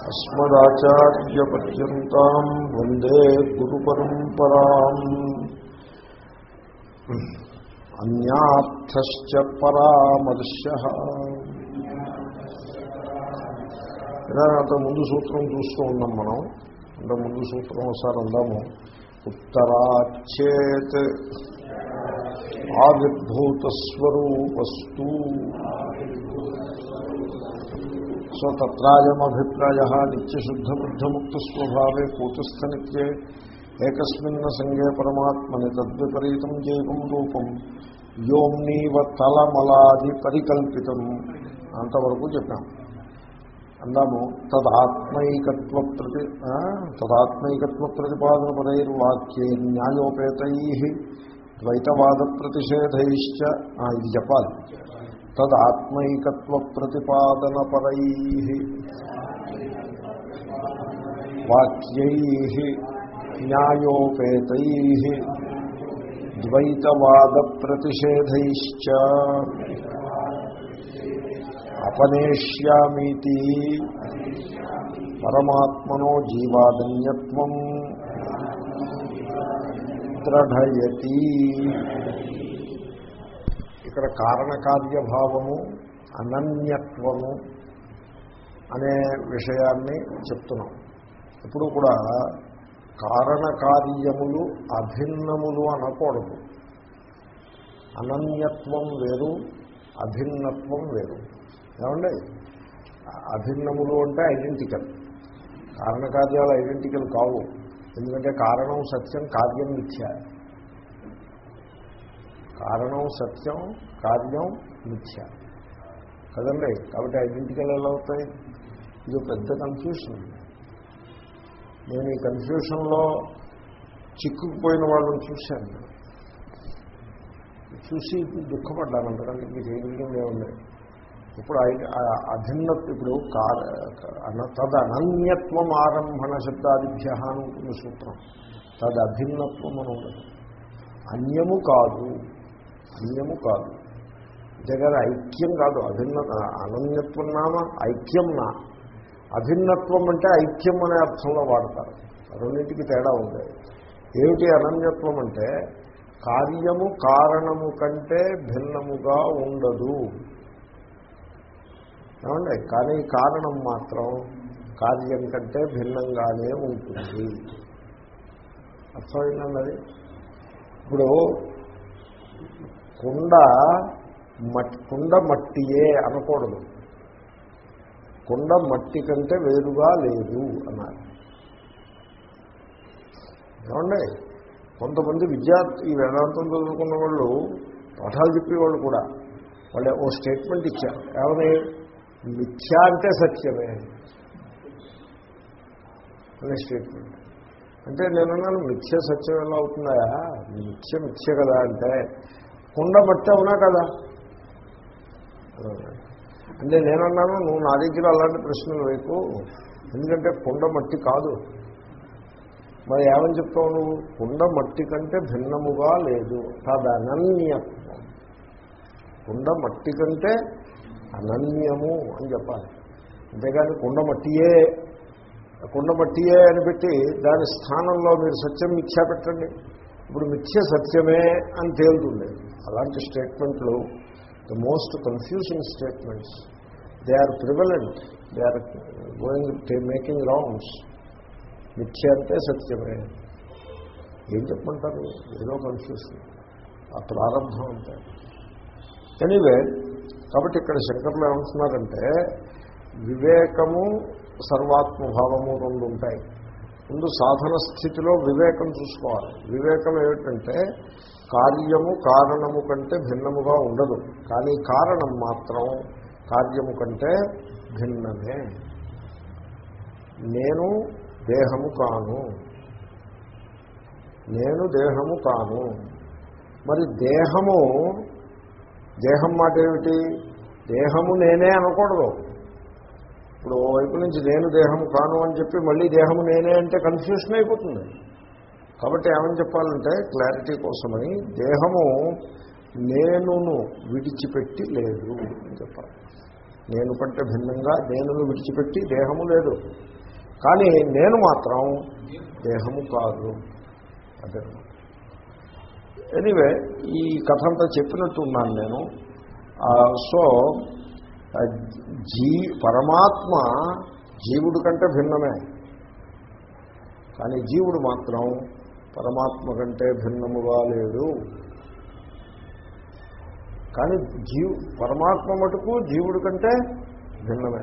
అస్మదాచార్యపర్యంతాम् వందే గురు పరంపరా అన్యార్థశ్చ పరామర్శ. అంత ముందు సూత్రం చూస్తూ ఉన్నాం మనం. అంత ముందు సూత్రం ఒకసారి అందాము. ఉత్తరాచేత్ ఆవిర్భూతస్వరూపస్తు. సో తత్రాయమభిప్రాయ నిత్యశుద్ధబుద్ధముక్తస్వభావే కూతస్థనిత్యే ఏకస్మిన్న సంగే పరమాత్మని తద్విపరీతం జైవం రూపం. యోమ్నీవ తలమలాది పరికల్పితం అంతవరకు చెప్పాం. అందాము తదాత్మైకత్వ ప్రతి తదాత్మైకత్వ ప్రతిపాదన పరైర్వాక్యే న్యాయోపేతై ద్వైతవాద ప్రతిషేధైశ్చ ఇది చెప్పాలి. తదాత్మైకత్వ ప్రతిపాదనపరై వాక్యై న్యాయోపేతై ద్వైతవాద ప్రతిషేధైశ్చ అపనేష్యామీతి పరమాత్మనో జీవాదన్యత్వం ద్రఢయతి ఇక్కడ కారణకార్యభావము అనన్యత్వము అనే విషయాన్ని చెప్తున్నాం. ఇప్పుడు కూడా కారణకార్యములు అభిన్నములు అనకూడదు. అనన్యత్వం వేరు అభిన్నత్వం వేరు. ఏమండి? అభిన్నములు అంటే ఐడెంటికల్. కారణకార్యాలు ఐడెంటికల్ కావు. ఎందుకంటే కారణం సత్యం కార్యం మిథ్య. కారణం సత్యం కార్యం మిథ్య. కదండి? కాబట్టి ఐడెంటికల్ ఎలా అవుతాయి? ఇది పెద్ద కన్ఫ్యూషన్ నేను ఈ కన్ఫ్యూషన్లో చిక్కుకుపోయిన వాళ్ళని చూశాను. చూసి దుఃఖపడ్డాను అంతకంటే మీకు ఏం ఏముంది ఇప్పుడు అభిన్న ఇప్పుడు తద్ అనన్యత్వం ఆరంభణ శబ్దాదిభ్య అని ఉంటుంది సూత్రం. తద్ అభిన్నత్వం అని ఉండదు అన్యము కాదు. అన్యము కాదు. అంతేకాదు ఐక్యం కాదు. అభిన్న అనన్యత్వం నామ ఐక్యం నా. అభిన్నత్వం అంటే ఐక్యం అనే అర్థంలో వాడతారు. రెండింటికి తేడా ఉంది. ఏమిటి అనన్యత్వం అంటే కార్యము కారణము కంటే భిన్నముగా ఉండదు. ఏమండి? కానీ కారణం మాత్రం కార్యం కంటే భిన్నంగానే ఉంటుంది. అర్థమైందండి ఇప్పుడు కుండ మట్టి కుండ మట్టియే అనకూడదు. కుండ మట్టి కంటే వేరుగా లేదు అన్నారు. ఏమండి? కొంతమంది విద్యార్థి ఈ వేదాంతం చదువుకున్న వాళ్ళు పాఠాలు చెప్పేవాళ్ళు కూడా. వాళ్ళే ఓ స్టేట్మెంట్ ఇచ్చారు. ఏమని? మిథ్య అంటే సత్యమే. అనే స్టేట్మెంట్. అంటే నేను మిథ్య సత్యం ఎలా అవుతుందా? మిథ్య మిథ్య కదా అంటే కుండ మట్టి అవునా కదా. అంటే నేనన్నాను నువ్వు నా దగ్గర అలాంటి ప్రశ్నలు వైపు ఎందుకంటే కుండ మట్టి కాదు. మరి ఏమని చెప్తావు నువ్వు? కుండ మట్టి కంటే భిన్నముగా లేదు. తదనన్యత్వం. కుండ మట్టి కంటే అనన్యము అని చెప్పాలి. అంతేగాని కుండ మట్టియే కుండ మట్టియే అని పెట్టి దాని స్థానంలో మీరు సత్యం మిథ్యా పెట్టండి. ఇప్పుడు మిథ్య సత్యమే అని తేలుతుంది. అలాంటి స్టేట్మెంట్లు the most confusing statements they are prevalent they are going making rounds మిథ్య అంటే సత్యమే. ఏం చెప్పమంటారు? ఏదో కన్ఫ్యూషన్ ఆ ప్రారంభం అంతే. ఎనీవే కాబట్టి ఇక్కడ శంకర్లు ఏమంటున్నారంటే వివేకము సర్వాత్మభావము రెండు ఉంటాయి. ముందు సాధన స్థితిలో వివేకం చూసుకోవాలి. వివేకం ఏమిటంటే కార్యము కారణము కంటే భిన్నముగా ఉండదు. కానీ కారణం మాత్రం కార్యము కంటే భిన్నమే. నేను దేహము కాను. నేను దేహము కాను. మరి దేహము దేహం మాట ఏమిటి? దేహము నేనే అనకూడదు. ఇప్పుడు వైపు నుంచి నేను దేహం కాను అని చెప్పి మళ్ళీ దేహము నేనే అంటే కన్ఫ్యూషన్ అయిపోతుంది. కాబట్టి ఏమని చెప్పాలంటే క్లారిటీ కోసమని దేహము నేనును విడిచిపెట్టి లేదు అని చెప్పాలి. నేను కంటే భిన్నంగా నేనును విడిచిపెట్టి దేహము లేదు. కానీ నేను మాత్రం దేహము కాదు. అదే. ఎనీవే ఈ కథ అంతా చెప్పినట్టు ఉన్నాను నేను. సో జీ పరమాత్మ జీవుడు కంటే భిన్నమే. కానీ జీవుడు మాత్రం పరమాత్మ కంటే భిన్నముగా లేడు. కానీ జీవు పరమాత్మ మటుకు జీవుడి కంటే భిన్నమే.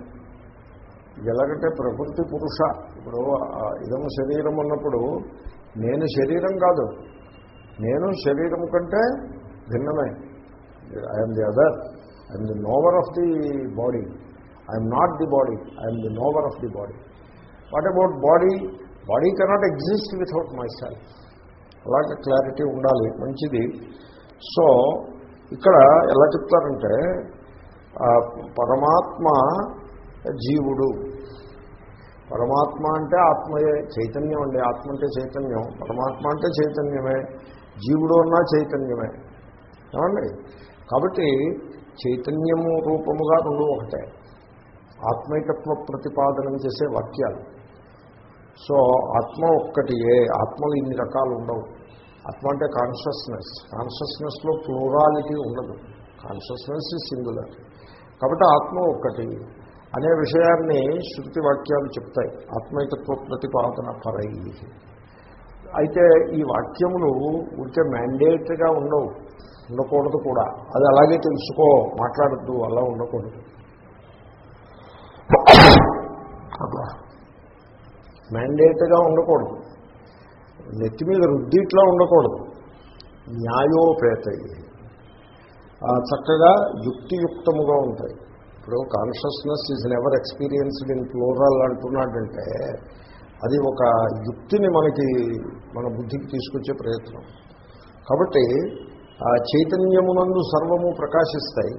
ఎలాగంటే ప్రకృతి పురుష. ఇప్పుడు ఆ ఇదము శరీరం ఉన్నప్పుడు నేను శరీరం కాదు. నేను శరీరం కంటే భిన్నమే. I'm the other I'm the knower of the body I'm not the body I'm the knower of the body what about body body cannot exist without my self అలాగే క్లారిటీ ఉండాలి మంచిది. సో ఇక్కడ ఎలా చెప్తారంటే పరమాత్మ జీవుడు. పరమాత్మ అంటే ఆత్మయే చైతన్యం అండి. ఆత్మ అంటే చైతన్యం పరమాత్మ అంటే చైతన్యమే జీవుడు అన్నా చైతన్యమే. ఏమండి? కాబట్టి చైతన్యము రూపముగా రెండు ఒకటే. ఆత్మైకత్వ ప్రతిపాదనం చేసే వాక్యాలు. సో ఆత్మ ఒక్కటియే ఆత్మలు ఇన్ని రకాలు ఉండవు. ఆత్మ అంటే కాన్షియస్నెస్ కాన్షియస్నెస్లో ప్లూరాలిటీ ఉండదు. కాన్షియస్నెస్ సింగులర్ కాబట్టి ఆత్మ ఒక్కటి అనే విషయాన్ని శృతి వాక్యాలు చెప్తాయి. ఆత్మైకత్వ ప్రతిపాదన పరై. అయితే ఈ వాక్యములు ఉంటే మ్యాండేట్గా ఉండవు. ఉండకూడదు కూడా. అది అలాగే తెలుసుకో మాట్లాడద్దు అలా ఉండకూడదు. మ్యాండేట్గా ఉండకూడదు. నెత్తి మీద రుద్దిట్లా ఉండకూడదు. న్యాయోపేత చక్కగా యుక్తియుక్తముగా ఉంటాయి. ఇప్పుడు consciousness is never experienced in plural అంటున్నాడంటే అది ఒక యుక్తిని మనకి మన బుద్ధికి తీసుకొచ్చే ప్రయత్నం. కాబట్టి ఆ చైతన్యమునందు సర్వము ప్రకాశిస్తాయి.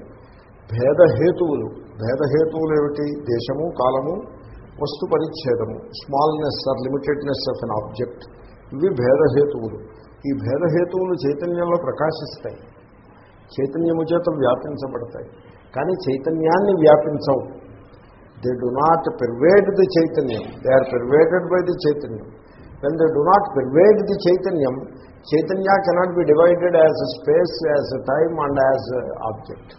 భేదహేతువులు. భేదహేతువులు ఏమిటి? దేశము కాలము వస్తు పరిచ్ఛేదము smallness or limitedness of an object ఇవి భేదహేతువులు. ఈ భేదహేతువులు చైతన్యంలో ప్రకాశిస్తాయి. చైతన్యము చేత వ్యాపించబడతాయి. కానీ చైతన్యాన్ని వ్యాపించవు. They do not pervade the చైతన్యం. They are pervaded by the చైతన్యం. When they do not pervade the చైతన్యం Chaitanya cannot be divided as space as time and as object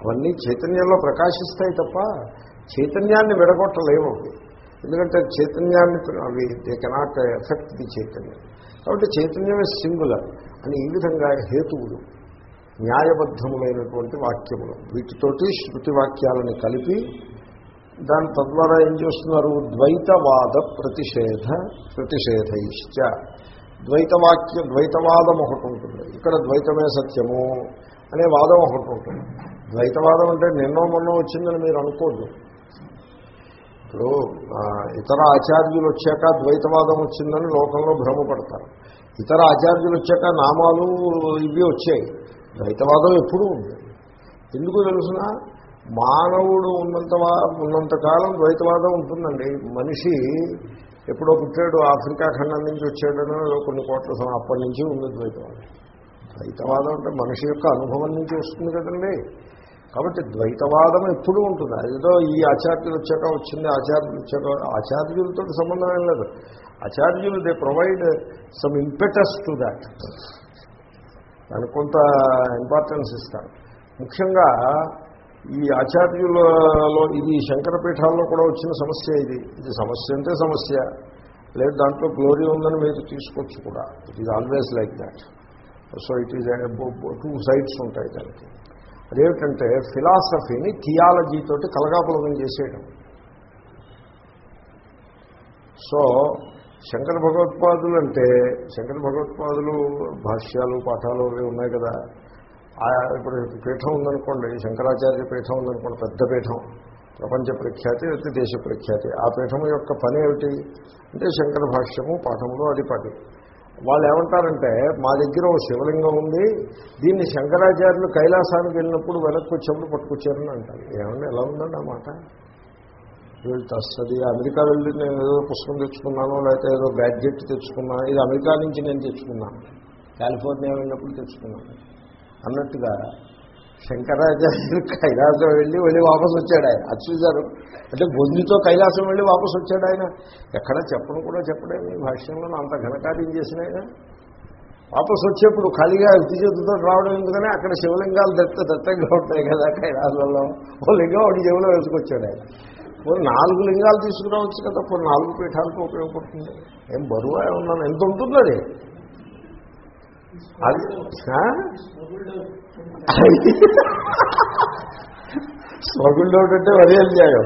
అవన్నీ చైతన్యంలో ప్రకాశిస్తాయి తప్ప చైతన్యాన్ని విడగొట్టలేము ఎందుకంటే చైతన్యాన్ని అవి దే కెనాట్ ఎఫెక్ట్ ది చైతన్యం. కాబట్టి చైతన్యమే సింగులర్ అని ఈ విధంగా హేతువులు న్యాయబద్ధములైనటువంటి వాక్యములు. వీటితోటి శృతి వాక్యాలను కలిపి దాని తద్వారా ఏం చేస్తున్నారు? ద్వైతవాద ప్రతిషేధ ప్రతిషేధయిశ్చ ద్వైతవాక్య ద్వైతవాదం ఒకటి ఉంటుంది. ఇక్కడ ద్వైతమే సత్యము అనే వాదం ఒకటి ఉంటుంది. ద్వైతవాదం అంటే నిన్నో మొన్న వచ్చిందని మీరు అనుకోద్దు. ఇప్పుడు ఇతర ఆచార్యులు వచ్చాక ద్వైతవాదం వచ్చిందని లోకంలో భ్రమపడతారు. ఇతర ఆచార్యులు వచ్చాక నామాలు ఇవి వచ్చాయి. ద్వైతవాదం ఎప్పుడూ ఉంది. ఎందుకు తెలుసిన? మానవుడు ఉన్నంత ఉన్నంతకాలం ద్వైతవాదం ఉంటుందండి. మనిషి ఎప్పుడో పుట్టాడు ఆఫ్రికా ఖండం నుంచి వచ్చాడనో కొన్ని కోట్ల అప్పటి నుంచి ఉంది ద్వైతవాదం. ద్వైతవాదం అంటే మనిషి యొక్క అనుభవం నుంచి వస్తుంది కదండి. కాబట్టి ద్వైతవాదం ఎప్పుడూ ఉంటుంది. ఏదో ఈ ఆచార్యులు వచ్చాక వచ్చింది ఆచార్యులు వచ్చాక ఆచార్యులతో సంబంధం ఏం లేదు. ఆచార్యులు they provide some impetus to that దానికి కొంత ఇంపార్టెన్స్ ఇస్తారు. ముఖ్యంగా ఈ ఆచార్యులలో ఇది శంకరపీఠాల్లో కూడా వచ్చిన సమస్య ఇది. ఇది సమస్య అంటే సమస్య. లేదు దాంట్లో గ్లోరీ ఉందని మీరు తీసుకోవచ్చు కూడా. It is always like that so it is two sides ఉంటాయి దానికి. అదేమిటంటే ఫిలాసఫీని థియాలజీ తోటి కలగాపులగం చేసేయడం సో శంకర భగవత్పాదులు అంటే శంకర భగవత్పాదులు భాష్యాలు పాఠాలు అవి ఉన్నాయి కదా. ఆ ఇప్పుడు పీఠం ఉందనుకోండి శంకరాచార్య పీఠం ఉందనుకోండి పెద్ద పీఠం ప్రపంచ ప్రఖ్యాతి లేకపోతే దేశ ప్రఖ్యాతి. ఆ పీఠం యొక్క పని ఏమిటి? అంటే శంకర భాష్యము పాఠములు అది వాళ్ళు ఏమంటారంటే మా దగ్గర ఓ శివలింగం ఉంది దీన్ని శంకరాచార్యులు కైలాసానికి వెళ్ళినప్పుడు వెనక్కి వచ్చేప్పుడు పట్టుకొచ్చారని అంటారు. ఏమన్నా ఎలా ఉందండి ఆ మాట? వీళ్ళు అమెరికా వెళ్ళి నేను ఏదో పుస్తకం తెచ్చుకున్నాను లేకపోతే ఏదో గ్యాడ్జెట్ తెచ్చుకున్నాను ఇది అమెరికా నుంచి నేను తెచ్చుకున్నాను. కాలిఫోర్నియా వెళ్ళినప్పుడు తెచ్చుకున్నాను. అన్నట్టుగా శంకరాచార్యులు కైలాసం వెళ్ళి వెళ్ళి వాపసు వచ్చాడు ఆయన. అది చూశారు. అంటే బొందితో కైలాసం వెళ్ళి వాపసు వచ్చాడు ఆయన. ఎక్కడ చెప్పను కూడా చెప్పడేమి భాష్యంలో అంత ఘనకార్యం చేసిన ఆయన. వాపసు వచ్చేప్పుడు ఖాళీగా చేతులతో రావడం ఎందుకనే అక్కడ శివలింగాలు దత్త దత్తంగా ఉంటాయి కదా కైలాసంలో. ఓ లింగం ఒకటి చెవిలో వేసుకొచ్చాడు ఆయన. పోనీ నాలుగు లింగాలు తీసుకురావచ్చు కదా. పోనీ నాలుగు పీఠాలకు ఉపయోగపడుతుంది. ఏం బరువా ఉన్నాను ఎంత ఉంటుంది అది అది స్మగుల్లో అంటే వరి అధ్యాయం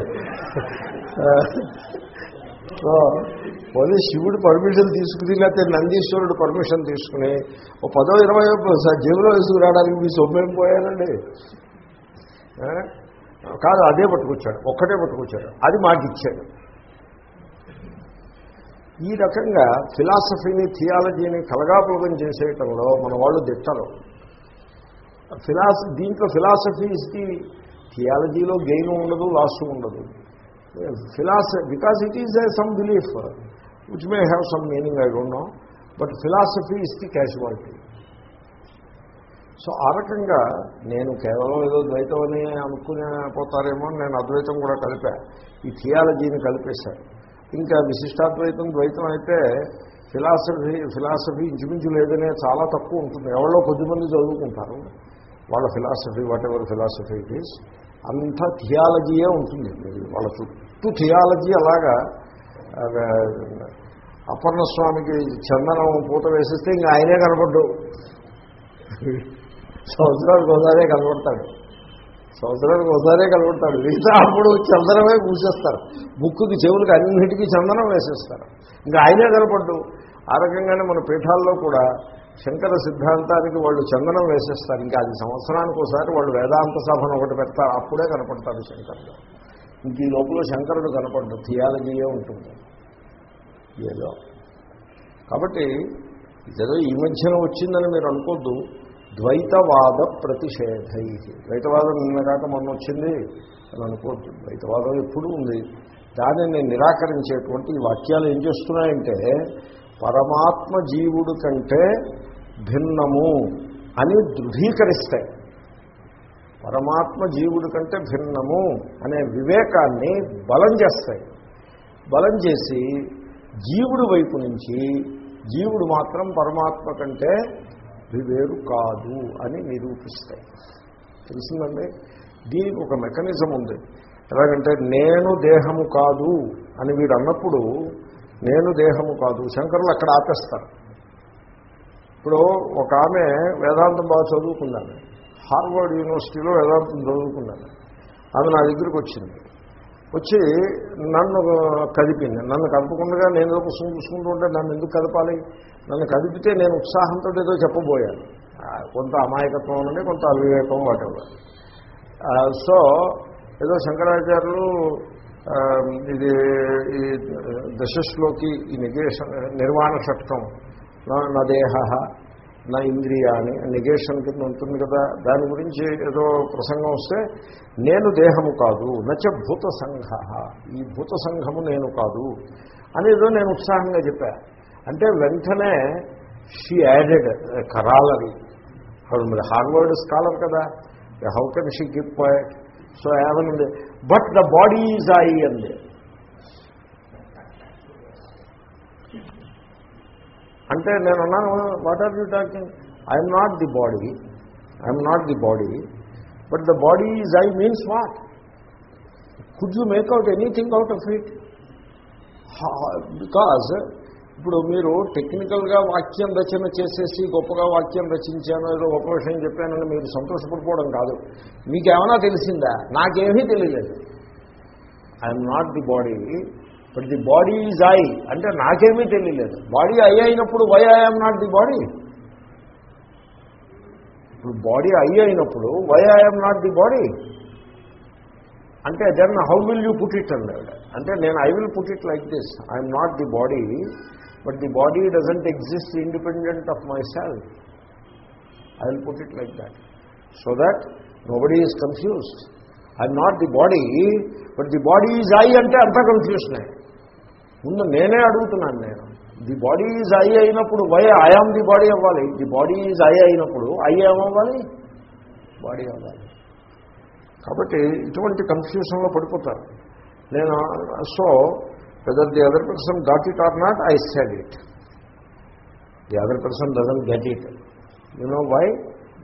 సో పోనీ శివుడు పర్మిషన్ తీసుకుని లేకపోతే నందీశ్వరుడు పర్మిషన్ తీసుకుని ఓ పదో ఇరవై జేబులో వేసుకురావడానికి మీ సొమ్మేం పోయానండి కాదు అదే పట్టుకొచ్చాడు ఒక్కటే పట్టుకొచ్చాడు. అది మాకు ఇచ్చాడు ఈ రకంగా ఫిలాసఫీని థియాలజీని కలగాపులగం చేసేయటంలో మన వాళ్ళు దిట్టరు ఫిలాసఫీ దీంట్లో ఫిలాసఫీ ఇస్ది థియాలజీలో గెయిన్ ఉండదు లాస్ ఉండదు. Philosophy because it is some belief which may have some meaning I don't know but philosophy is the causality so ఆ రకంగా నేను కేవలం ఏదో ద్వైతం అని అనుకునే పోతారేమో అని నేను అద్వైతం కూడా కలిపా. ఈ థియాలజీని కలిపేశాను ఇంకా విశిష్టాద్వైతం ద్వైతం అయితే ఫిలాసఫీ ఫిలాసఫీ ఇంచుమించు లేదనే చాలా తక్కువ ఉంటుంది. ఎవరో కొద్దిమంది చదువుకుంటారు. వాళ్ళ philosophy whatever philosophy it is అంతా థియాలజీయే ఉంటుంది. వాళ్ళ చుట్టూ థియాలజీ అలాగా అపర్ణస్వామికి అపర్ణ స్వామికి చందనం పూత వేసిస్తే ఇంకా ఆయనే కనపడ్డు. సంవత్సరానికి ఒకసారే కనబడతాడు సంవత్సరానికి ఒకసారే కనబడతాడు మిగతా అప్పుడు చందనమే పూసేస్తారు. ముక్కుకి చెవులకి అన్నిటికీ చందనం వేసేస్తారు. ఇంకా ఆయనే కనపడ్డు. ఆ రకంగానే మన పీఠాల్లో కూడా శంకర సిద్ధాంతానికి వాళ్ళు చందనం వేసేస్తారు. ఇంకా అది సంవత్సరానికి ఒకసారి వాళ్ళు వేదాంత సభను ఒకటి పెడతారు. అప్పుడే కనపడతారు శంకరుడు ఇంక ఈ లోపల శంకరుడు కనపడ్డు. థియాలజీయే ఉంటుంది? ఏదో. కాబట్టి ఏదో ఈ మధ్యన వచ్చిందని మీరు అనుకోద్దు. ద్వైతవాద ప్రతిషేధై. ద్వైతవాదం నిన్న కాక మొన్న వచ్చింది అని అనుకోవద్దు ద్వైతవాదం ఎప్పుడు ఉంది. దానిని నిరాకరించేటువంటి వాక్యాలు ఏం చేస్తున్నాయంటే పరమాత్మ జీవుడు కంటే భిన్నము అని దృఢీకరిస్తాయి పరమాత్మ జీవుడి కంటే భిన్నము అనే వివేకాన్ని బలం చేస్తాయి బలం చేసి జీవుడి వైపు నుంచి జీవుడు మాత్రం పరమాత్మ కంటే వివేరు కాదు అని నిరూపిస్తాయి తెలిసిందండి? దీనికి ఒక మెకానిజం ఉంది. ఎలాగంటే నేను దేహము కాదు అని వీడు అన్నప్పుడు నేను దేహము కాదు. శంకరులు అక్కడ ఆపేస్తారు. ఇప్పుడు ఒక ఆమె వేదాంతం బాగా చదువుకున్నాను హార్వర్డ్ యూనివర్సిటీలో వేదాంతం చదువుకున్నాను ఆమె నా దగ్గరికి వచ్చింది. వచ్చి నన్ను కదిపింది. నన్ను కదపకుండా నేను ఏదో పుస్తకం చూసుకుంటూ ఉంటే నన్ను ఎందుకు కదపాలి? నన్ను కదిపితే నేను ఉత్సాహంతో ఏదో చెప్పబోయాను. కొంత అమాయకత్వం ఉండండి కొంత అవివేకం వాటెవర్ సో ఏదో శంకరాచార్యులు ఇది ఈ దశశ్లోకి ఈ నిగేషన్ నిర్వాణ షట్కం నా- దేహ నా ఇంద్రియాన్ని నిగేషన్ కింద ఉంటుంది కదా దాని గురించి ఏదో ప్రసంగం వస్తే నేను దేహము కాదు నచ భూత సంఘ ఈ భూత సంఘము నేను కాదు అనేదో నేను ఉత్సాహంగా చెప్పా. అంటే వెంటనే షీ యాడెడ్ కరాలది ఆవిడ మరి హార్వర్డ్ స్కాలర్ కదా how can she give point so ఏమనుంది but the body is I అంది అంటే నేను అన్నాను what are you talking I'm not the body I'm not the body but the body is I means what could you make out anything out of it because ఇప్పుడు మీరు టెక్నికల్గా వాక్యం రచన చేసేసి గొప్పగా వాక్యం రచించాను ఏదో గొప్ప విషయం చెప్పానని మీరు సంతోషపడిపోవడం కాదు. మీకేమైనా తెలిసిందా? నాకేమీ తెలియలేదు. I'm not the body but the body is I అంటే నాకేమీ తెలియలేదు. బాడీ ఐ అయినప్పుడు why I'm not the body ఇప్పుడు బాడీ ఐ అయినప్పుడు why I'm not the body అంటే then how will you put it అన్నాడు అంటే నేను I will put it like this I'm not the body but the body doesn't exist independent of my self I will put it like that so that nobody is confused I'm not the body but the body is I అంటే అంతా కన్ఫ్యూషనే ముందు నేనే అడుగుతున్నాను నేను. The body is I అయినప్పుడు why I am the body అవ్వాలి? The body is I అయినప్పుడు ఐ ఏమవ్వాలి బాడీ అవ్వాలి. కాబట్టి ఇటువంటి కన్ఫ్యూషన్లో పడిపోతారు. నేను so whether the other person got it or not i said it. The other person doesn't get it. You know why?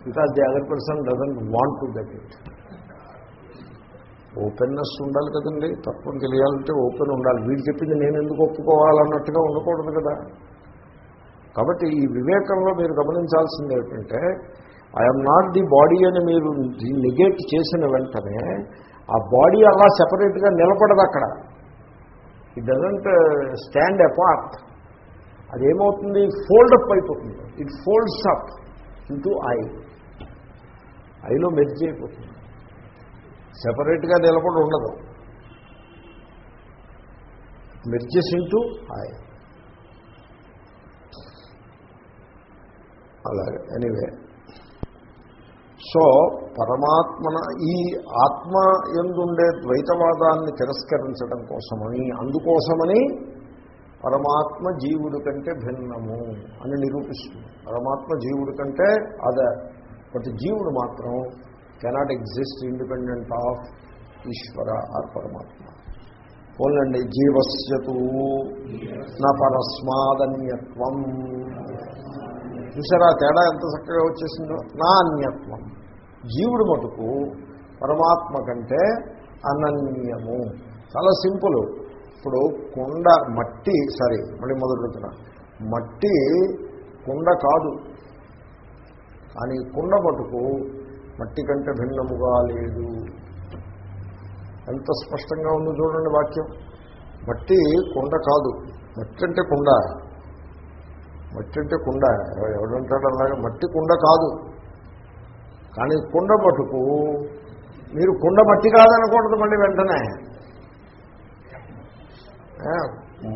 Because the other person doesn't want to get it. Openness ఉండాలి కదండి. తప్పని తెలియాలంటే open ఉండాలి. వీడు చెప్పింది నేను ఎందుకు ఒప్పుకోవాలన్నట్టుగా ఉండకూడదు కదా. కాబట్టి ఈ వివేకంలో మీరు గమనించాల్సింది ఏమిటంటే ఐఎమ్ నాట్ ది బాడీ అని మీరు నెగేట్ చేసిన వెంటనే ఆ బాడీ అలా సెపరేట్గా నిలబడదు అక్కడ. ఇట్ డజంట్ స్టాండ్ అపార్ట్ అదేమవుతుంది? ఫోల్డ్ అయిపోతుంది. It folds up into I ఐలో merge అయిపోతుంది. సెపరేట్గా నిలబడి ఉండదు. మెర్జెస్ ఇంటూ ఐ అలాగే ఎనీవే సో పరమాత్మన ఈ ఆత్మ ఎందుండే ద్వైతవాదాన్ని తిరస్కరించడం కోసమని అందుకోసమని పరమాత్మ జీవుడి కంటే భిన్నము అని నిరూపిస్తుంది. పరమాత్మ జీవుడి కంటే అదే బట్ జీవుడు మాత్రం cannot exist independent of Eshwara or పరమాత్మ. పోలండి జీవస్యతు నా పరస్మాదన్యత్వం. చూసారా తేడా ఎంత చక్కగా వచ్చేసిందో? నా అన్యత్వం జీవుడు మటుకు పరమాత్మ కంటే అనన్యము. చాలా సింపుల్. ఇప్పుడు కుండ మట్టి సారీ మళ్ళీ మొదలు పెడుతున్నా మట్టి కుండ కాదు. కానీ కుండ మటుకు మట్టి కంటే భిన్నముగా లేదు. ఎంత స్పష్టంగా ఉందో చూడండి వాక్యం. మట్టి కుండ కాదు. మట్టి అంటే కుండ. మట్టి అంటే కుండ. ఎవడంటాడు అలాగా? మట్టి కుండ కాదు. కానీ కుండ మటుకు మీరు కుండ మట్టి కాదనకూడదు మళ్ళీ వెంటనే.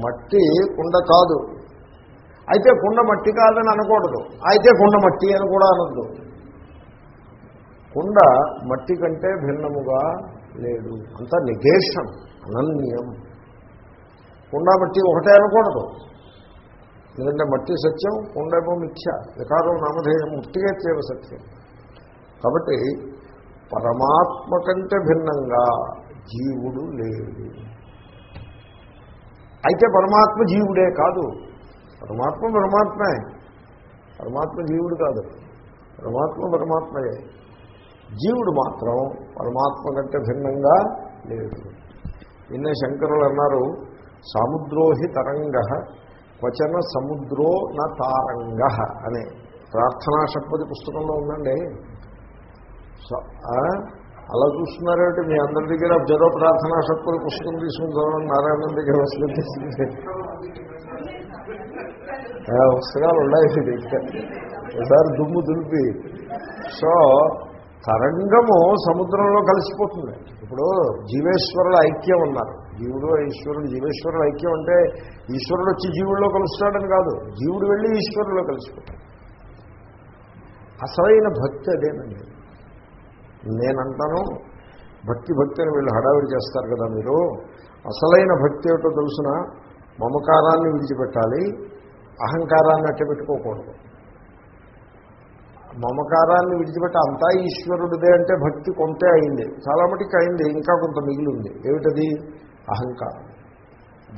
మట్టి కుండ కాదు. అయితే కుండ మట్టి కాదని అనకూడదు. అయితే కుండ మట్టి అని కూడా అనద్దు. కుండ మట్టి కంటే భిన్నముగా లేదు. అంత నెగేషన్ అనన్యం. కుండ మట్టి ఒకటే అనకూడదు. ఎందుకంటే మట్టి సత్యం కుండేమో మిథ్య. వికారం నామధేయం చేవ సత్యం. కాబట్టి పరమాత్మ కంటే భిన్నంగా జీవుడు లేడు. అయితే పరమాత్మ జీవుడే కాదు. పరమాత్మ పరమాత్మే. పరమాత్మ జీవుడు కాదు. పరమాత్మ పరమాత్మయే జీవుడు మాత్రం పరమాత్మ కంటే భిన్నంగా లేడు. నిన్న శంకరులు అన్నారు సముద్రోహి తరంగ క్వచన సముద్రో నా తారంగ అనే ప్రార్థనా షట్పది పుస్తకంలో ఉందండి. ఆ? అలా చూస్తున్నారేమిటి? మీ అందరి దగ్గర జరో ప్రార్థనా షట్పది పుస్తకం తీసుకుని చదవండి నారాయణ దగ్గర వస్తుంది పుస్తకాలు ఉన్నాయి. ఒకసారి దుమ్ము దులిపి. సో తరంగము సముద్రంలో కలిసిపోతుంది. ఇప్పుడు జీవేశ్వరుల ఐక్యం ఉన్నారు జీవుడు ఈశ్వరుడు జీవేశ్వరుల ఐక్యం అంటే ఈశ్వరుడు వచ్చి జీవుల్లో కలుస్తాడని కాదు. జీవుడు వెళ్ళి ఈశ్వరులో కలిసిపోతాడు. అసలైన భక్తి అదేనండి. నేనంటాను భక్తి భక్తి అని వీళ్ళు హడావిడి చేస్తారు కదా మీరు. అసలైన భక్తి ఏమిటో తెలుసిన? మమకారాన్ని విడిచిపెట్టాలి అహంకారాన్ని అట్టబెట్టుకోకూడదు. మమకారాన్ని విడిచిపెట్టి అంతా ఈశ్వరుడిదే అంటే భక్తి కొంతే అయింది. చాలా మటుకు అయింది ఇంకా కొంత మిగిలింది. ఏమిటది? అహంకారం.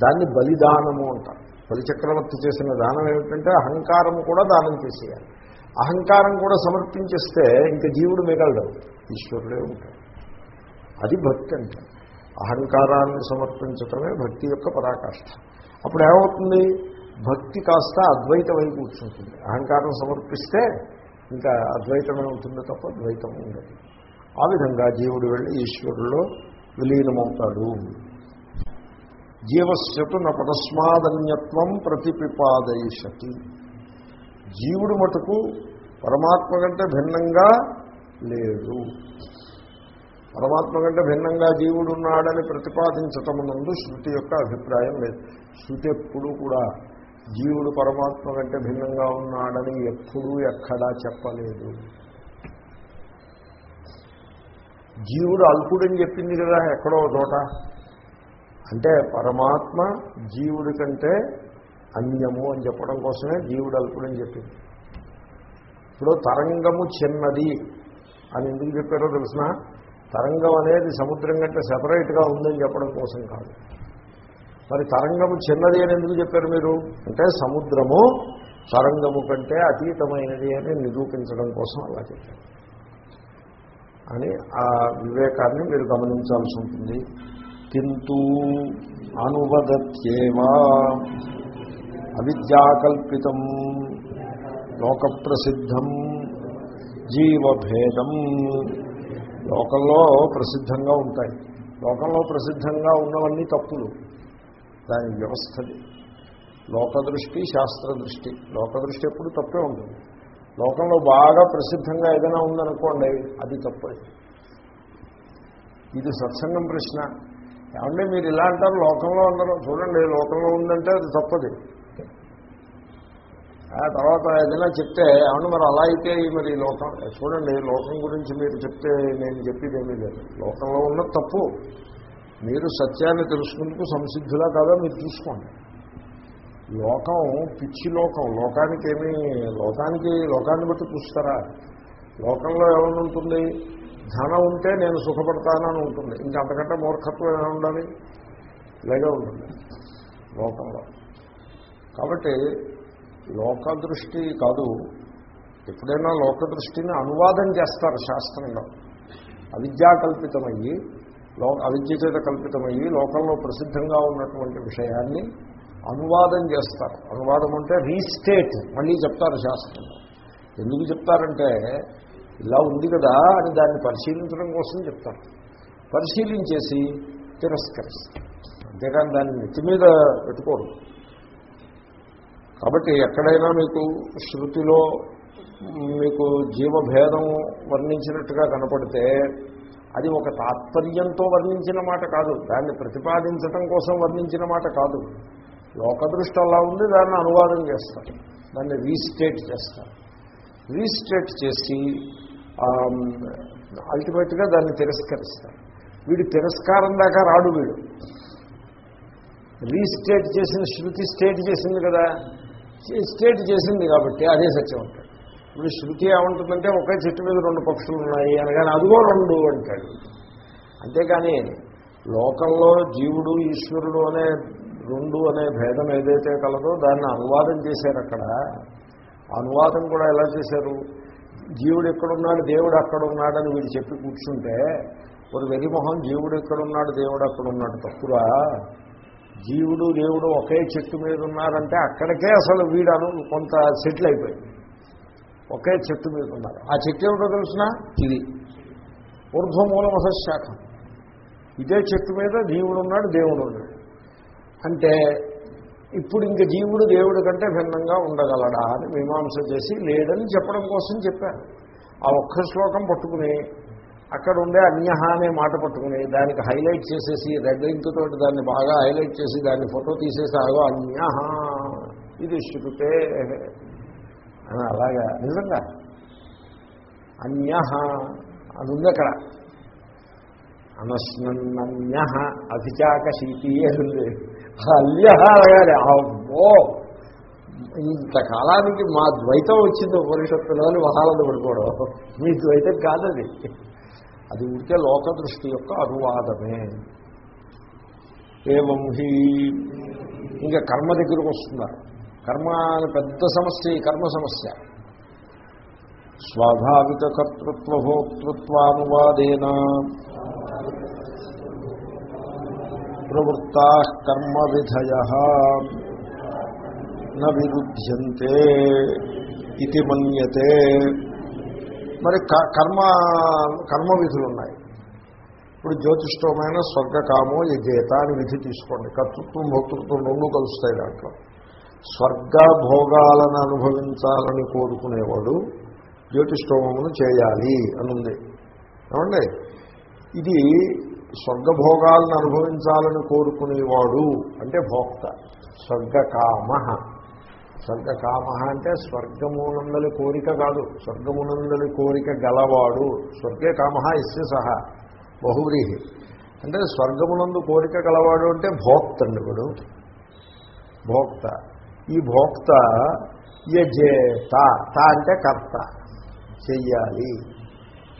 దాన్ని బలిదానము అంటారు. బలిచక్రవర్తి చేసిన దానం ఏమిటంటే అహంకారం కూడా దానం చేసేయాలి. అహంకారం కూడా సమర్పించేస్తే ఇంకా జీవుడు మిగలడు ఈశ్వరుడే ఉంటాడు. అది భక్తి అంటే. అహంకారాన్ని సమర్పించటమే భక్తి యొక్క పరాకాష్ఠ అప్పుడు ఏమవుతుంది? భక్తి కాస్త అద్వైతమై కూర్చుంటుంది. అహంకారం సమర్పిస్తే ఇంకా అద్వైతమే ఉంటుంది తప్ప ద్వైతం ఉండదు. ఆ విధంగా జీవుడు వెళ్ళి ఈశ్వరులో విలీనమవుతాడు. జీవస్యతు న పరస్మాదన్యత్వం ప్రతిపిపాదయిషతి. జీవుడు మటుకు పరమాత్మ కంటే భిన్నంగా లేడు పరమాత్మ కంటే భిన్నంగా జీవుడు ఉన్నాడని ప్రతిపాదించటమునందు శృతి యొక్క అభిప్రాయం లేదు. శృతి ఎప్పుడూ కూడా జీవుడు పరమాత్మ కంటే భిన్నంగా ఉన్నాడని ఎప్పుడూ ఎక్కడా చెప్పలేదు. జీవుడు అల్పుడని చెప్పింది కదా ఎక్కడో చోట. అంటే పరమాత్మ జీవుడి కంటే అన్యము అని చెప్పడం కోసమే జీవుడు అల్పుడని చెప్పింది. ఇప్పుడు తరంగము చిన్నది అని ఎందుకు చెప్పారో తెలిసిన? తరంగం అనేది సముద్రం కంటే సెపరేట్గా ఉందని చెప్పడం కోసం కాదు. మరి తరంగము చిన్నది అని ఎందుకు చెప్పారు మీరు? అంటే సముద్రము తరంగము కంటే అతీతమైనది అని నిరూపించడం కోసం అలా చెప్పారు. అని ఆ వివేకాన్ని మీరు గమనించాల్సి ఉంటుంది. కింటూ అనువదత్యేవా? అవిద్యాకల్పితం లోకప్రసిద్ధం జీవభేదం. లోకంలో ప్రసిద్ధంగా ఉంటాయి. లోకంలో ప్రసిద్ధంగా ఉన్నవన్నీ తప్పులు. దాని వ్యవస్థది. లోకదృష్టి శాస్త్రదృష్టి. లోకదృష్టి ఎప్పుడు తప్పే ఉంటుంది లోకంలో బాగా ప్రసిద్ధంగా ఏదైనా ఉందనుకోండి అది తప్పది ఇది సత్సంగం ప్రశ్న. ఏమంటే మీరు ఇలా అంటారు లోకంలో ఉండరు చూడండి లోకంలో ఉందంటే అది తప్పది. ఆ తర్వాత ఏదైనా చెప్తే అవును మరి అలా అయితే మరి లోకం చూడండి లోకం గురించి మీరు చెప్తే నేను చెప్పేది ఏమీ లేదు. లోకంలో ఉన్న తప్పు. మీరు సత్యాన్ని తెలుసుకుందుకు సంసిద్ధులా కాదా మీరు చూసుకోండి. లోకం పిచ్చి లోకం. లోకానికి ఏమీ లోకానికి లోకాన్ని బట్టి చూస్తారా? లోకంలో ఏమైనా ఉంటుంది? ధనం ఉంటే నేను సుఖపడతానని ఉంటుంది. ఇంకా అంతకంటే మూర్ఖత్వం ఏమైనా ఉండాలి? ఇలాగే ఉంటుంది. లోకంలో. కాబట్టి లోకదృష్టి కాదు. ఎప్పుడైనా లోకదృష్టిని అనువాదం చేస్తారు శాస్త్రంలో. అవిద్యాకల్పితమయ్యి లో అవిద్య చేత కల్పితమయ్యి లోకంలో ప్రసిద్ధంగా ఉన్నటువంటి విషయాన్ని అనువాదం చేస్తారు. అనువాదం అంటే రీస్టేట్ మళ్ళీ చెప్తారు శాస్త్రంలో. ఎందుకు చెప్తారంటే ఇలా ఉంది కదా అని దాన్ని పరిశీలించడం కోసం చెప్తారు. పరిశీలించేసి తిరస్కరిస్తారు. అంతేకాని దాన్ని నెత్తి మీద పెట్టుకోరు. కాబట్టి ఎక్కడైనా మీకు శృతిలో మీకు జీవభేదం వర్ణించినట్టుగా కనపడితే అది ఒక తాత్పర్యంతో వర్ణించిన మాట కాదు. దాన్ని ప్రతిపాదించటం కోసం వర్ణించిన మాట కాదు. లోకదృష్టి అలా ఉంది దాన్ని అనువాదం చేస్తారు. దాన్ని రీస్టేట్ చేస్తారు. రీస్టేట్ చేసి అల్టిమేట్గా దాన్ని తిరస్కరిస్తారు. వీడు తిరస్కారం దాకా రాడు వీడు. రీస్టేట్ చేసిన శృతి స్టేట్ చేసింది కదా. స్టేట్ చేసింది కాబట్టి అదే సత్యం అంటాడు. ఇప్పుడు శృతి ఏమంటుందంటే ఒకే చెట్టు మీద రెండు పక్షులు ఉన్నాయి అనగానే అదిగో రెండు అంటాడు. అంతేకాని లోకంలో జీవుడు ఈశ్వరుడు అనే రెండు అనే భేదం ఏదైతే కలదో దాన్ని అనువాదం చేశారు అక్కడ. అనువాదం కూడా ఎలా చేశారు? జీవుడు ఎక్కడున్నాడు దేవుడు అక్కడ ఉన్నాడని వీడు చెప్పి కూర్చుంటే ఒక వెరిమొహం జీవుడు ఎక్కడున్నాడు దేవుడు అక్కడ ఉన్నాడు తప్పురా? జీవుడు దేవుడు ఒకే చెట్టు మీద ఉన్నారంటే అక్కడికే అసలు వీడను కొంత సెటిల్ అయిపోయింది ఒకే చెట్టు మీద ఉన్నారు. ఆ చెట్టు ఏమిటో తెలిసిన? ఇది. ఊర్ధ్వమూలమశాఖం ఇదే చెట్టు మీద జీవుడు ఉన్నాడు దేవుడు ఉన్నాడు. అంటే ఇప్పుడు ఇంక జీవుడు దేవుడి కంటే భిన్నంగా ఉండగలడా అని మీమాంస చేసి లేడని చెప్పడం కోసం చెప్పారు. ఆ ఒక్క శ్లోకం పట్టుకుని అక్కడ ఉండే అన్యహ అనే మాట పట్టుకుని దానికి హైలైట్ చేసేసి రెడ్ ఇంక్ తోటి దాన్ని బాగా హైలైట్ చేసి దాన్ని ఫోటో తీసేసి ఆగో అన్యహ. ఇది శృతే అని అలాగా. నిజంగా. అన్యహ. అది ఉంది అక్కడ. అనస్నన్య అధిచాక శీతి ఉంది. అల్య అనగానే అబ్బో! ఇంతకాలానికి మా ద్వైతం వచ్చింది ఉపనిషత్తులో అని మహాలను పడుకోవడం మీ ద్వైతం కాదది. అది ఉడికే లోకదృష్టి యొక్క అనువాదమే. ఏవం హి? ఇంకా కర్మ దగ్గరకు వస్తున్నారు కర్మ పెద్ద సమస్య ఈ కర్మ సమస్య. స్వాభావిక కర్తృత్వ భోక్తృత్వానువాదేన. ప్రవృత్త కర్మ విధయ. విరుధ్యంతే. ఇది మన్యతే. మరి కర్మ కర్మ విధులు ఉన్నాయి ఇప్పుడు జ్యోతిష్టమైన స్వర్గకామో యజేత అని విధి తీసుకోండి. కర్తృత్వం భోక్తృత్వం రెండు కలుస్తాయి దాంట్లో. స్వర్గ భోగాలను అనుభవించాలని కోరుకునేవాడు జ్యోతిష్టోమమును చేయాలి అనుంది. ఏమండి? ఇది స్వర్గభోగాలను అనుభవించాలని కోరుకునేవాడు అంటే భోక్త. స్వర్గకామ. స్వర్గకామ అంటే స్వర్గమునందలి కోరిక కాదు. స్వర్గమునందలి కోరిక గలవాడు. స్వర్గే కామ ఇస్య సహా బహువ్రీహి. అంటే స్వర్గమునందు కోరిక గలవాడు అంటే భోక్త అండి ఇప్పుడు భోక్త. ఈ భోక్త యజేత. తా అంటే కర్త. చెయ్యాలి.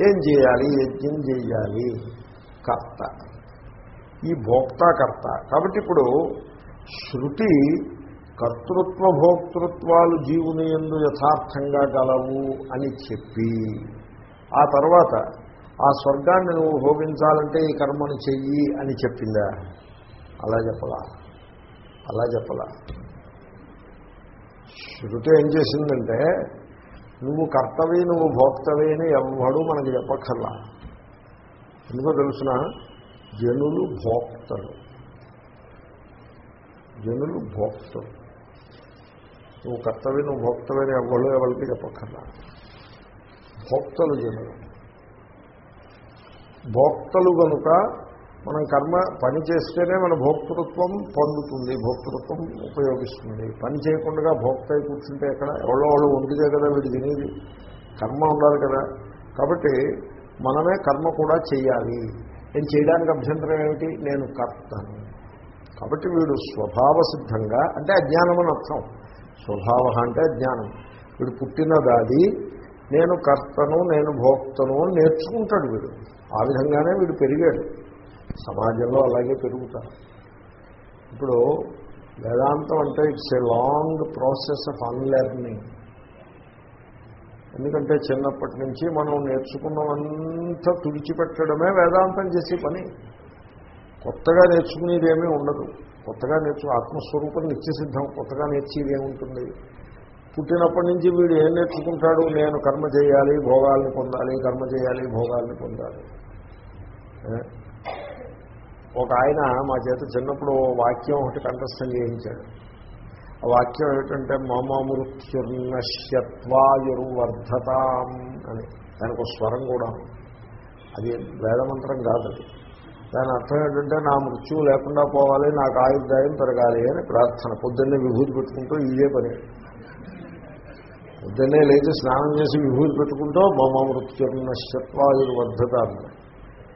ఏం చేయాలి? యజ్ఞం చేయాలి. కర్త. ఈ భోక్తాకర్త కాబట్టి ఇప్పుడు శృతి కర్తృత్వ భోక్తృత్వాలు జీవుని ఎందు యథార్థంగా గలవు అని చెప్పి ఆ తర్వాత ఆ స్వర్గాన్ని నువ్వు భోగించాలంటే ఈ కర్మను చెయ్యి అని చెప్పిందా? అలా చెప్పలా. అలా చెప్పలా. శృతి ఏం చేసిందంటే నువ్వు కర్తవి నువ్వు భోక్తవి అని ఎవ్వడు మనకి చెప్పక్కర్లా. ఎందుకో తెలుసిన? జనులు భోక్తలు. జనులు భోక్తలు. నువ్వు కర్తవి నువ్వు భోక్తవి ఎవరు ఎవరికి చెప్పక్కర్లా. భోక్తలు జనులు. భోక్తలు కనుక మనం కర్మ పని చేస్తేనే మన భోక్తృత్వం పొందుతుంది భోక్తృత్వం ఉపయోగిస్తుంది. పని చేయకుండా భోక్త అయి కూర్చుంటే ఎక్కడ? ఎవరో వాళ్ళు ఉండిదే కదా వీడు తినేది. కర్మ ఉండాలి కదా. కాబట్టి మనమే కర్మ కూడా చేయాలి. నేను చేయడానికి అభ్యంతరం ఏమిటి? నేను కర్తను. కాబట్టి వీడు స్వభావ సిద్ధంగా అంటే అజ్ఞానం అని అర్థం. స్వభావ అంటే జ్ఞానం. వీడు పుట్టినదాది నేను కర్తను నేను భోక్తను అని నేర్చుకుంటాడు వీడు. ఆ విధంగానే వీడు పెరిగాడు. సమాజంలో అలాగే పెరుగుతారు ఇప్పుడు వేదాంతం అంటే it's a long process of unlearning. ఎందుకంటే చిన్నప్పటి నుంచి మనం నేర్చుకున్నవంతా తుడిచిపెట్టడమే వేదాంతం చేసే పని. కొత్తగా నేర్చుకునేది ఏమీ ఉండదు. కొత్తగా నేర్చు ఆత్మస్వరూపం నిత్యసిద్ధం కొత్తగా నేర్చేది ఏముంటుంది పుట్టినప్పటి నుంచి వీడు ఏం నేర్చుకుంటాడు? నేను కర్మ చేయాలి భోగాల్ని పొందాలి కర్మ చేయాలి భోగాల్ని పొందాలి. ఒక ఆయన మా చేత చిన్నప్పుడు వాక్యం ఒకటి కంఠస్థం చేయించాడు. ఆ వాక్యం ఏమిటంటే మమ మృత్యుర్నశ్యత్వాయుర్వర్ధతాం అని. దానికి ఒక స్వరం కూడా అది వేదమంత్రం కాదు అది. దాని అర్థం ఏంటంటే నా మృత్యువు లేకుండా పోవాలి నాకు ఆయుర్దాయం పెరగాలి అని ప్రార్థన. పొద్దున్నే విభూతి పెట్టుకుంటూ ఇదే పని. పొద్దున్నే లేచి స్నానం చేసి విభూతి పెట్టుకుంటూ మమ మృత్యుర్నశ్యత్వాయుర్వర్ధత అన్నారు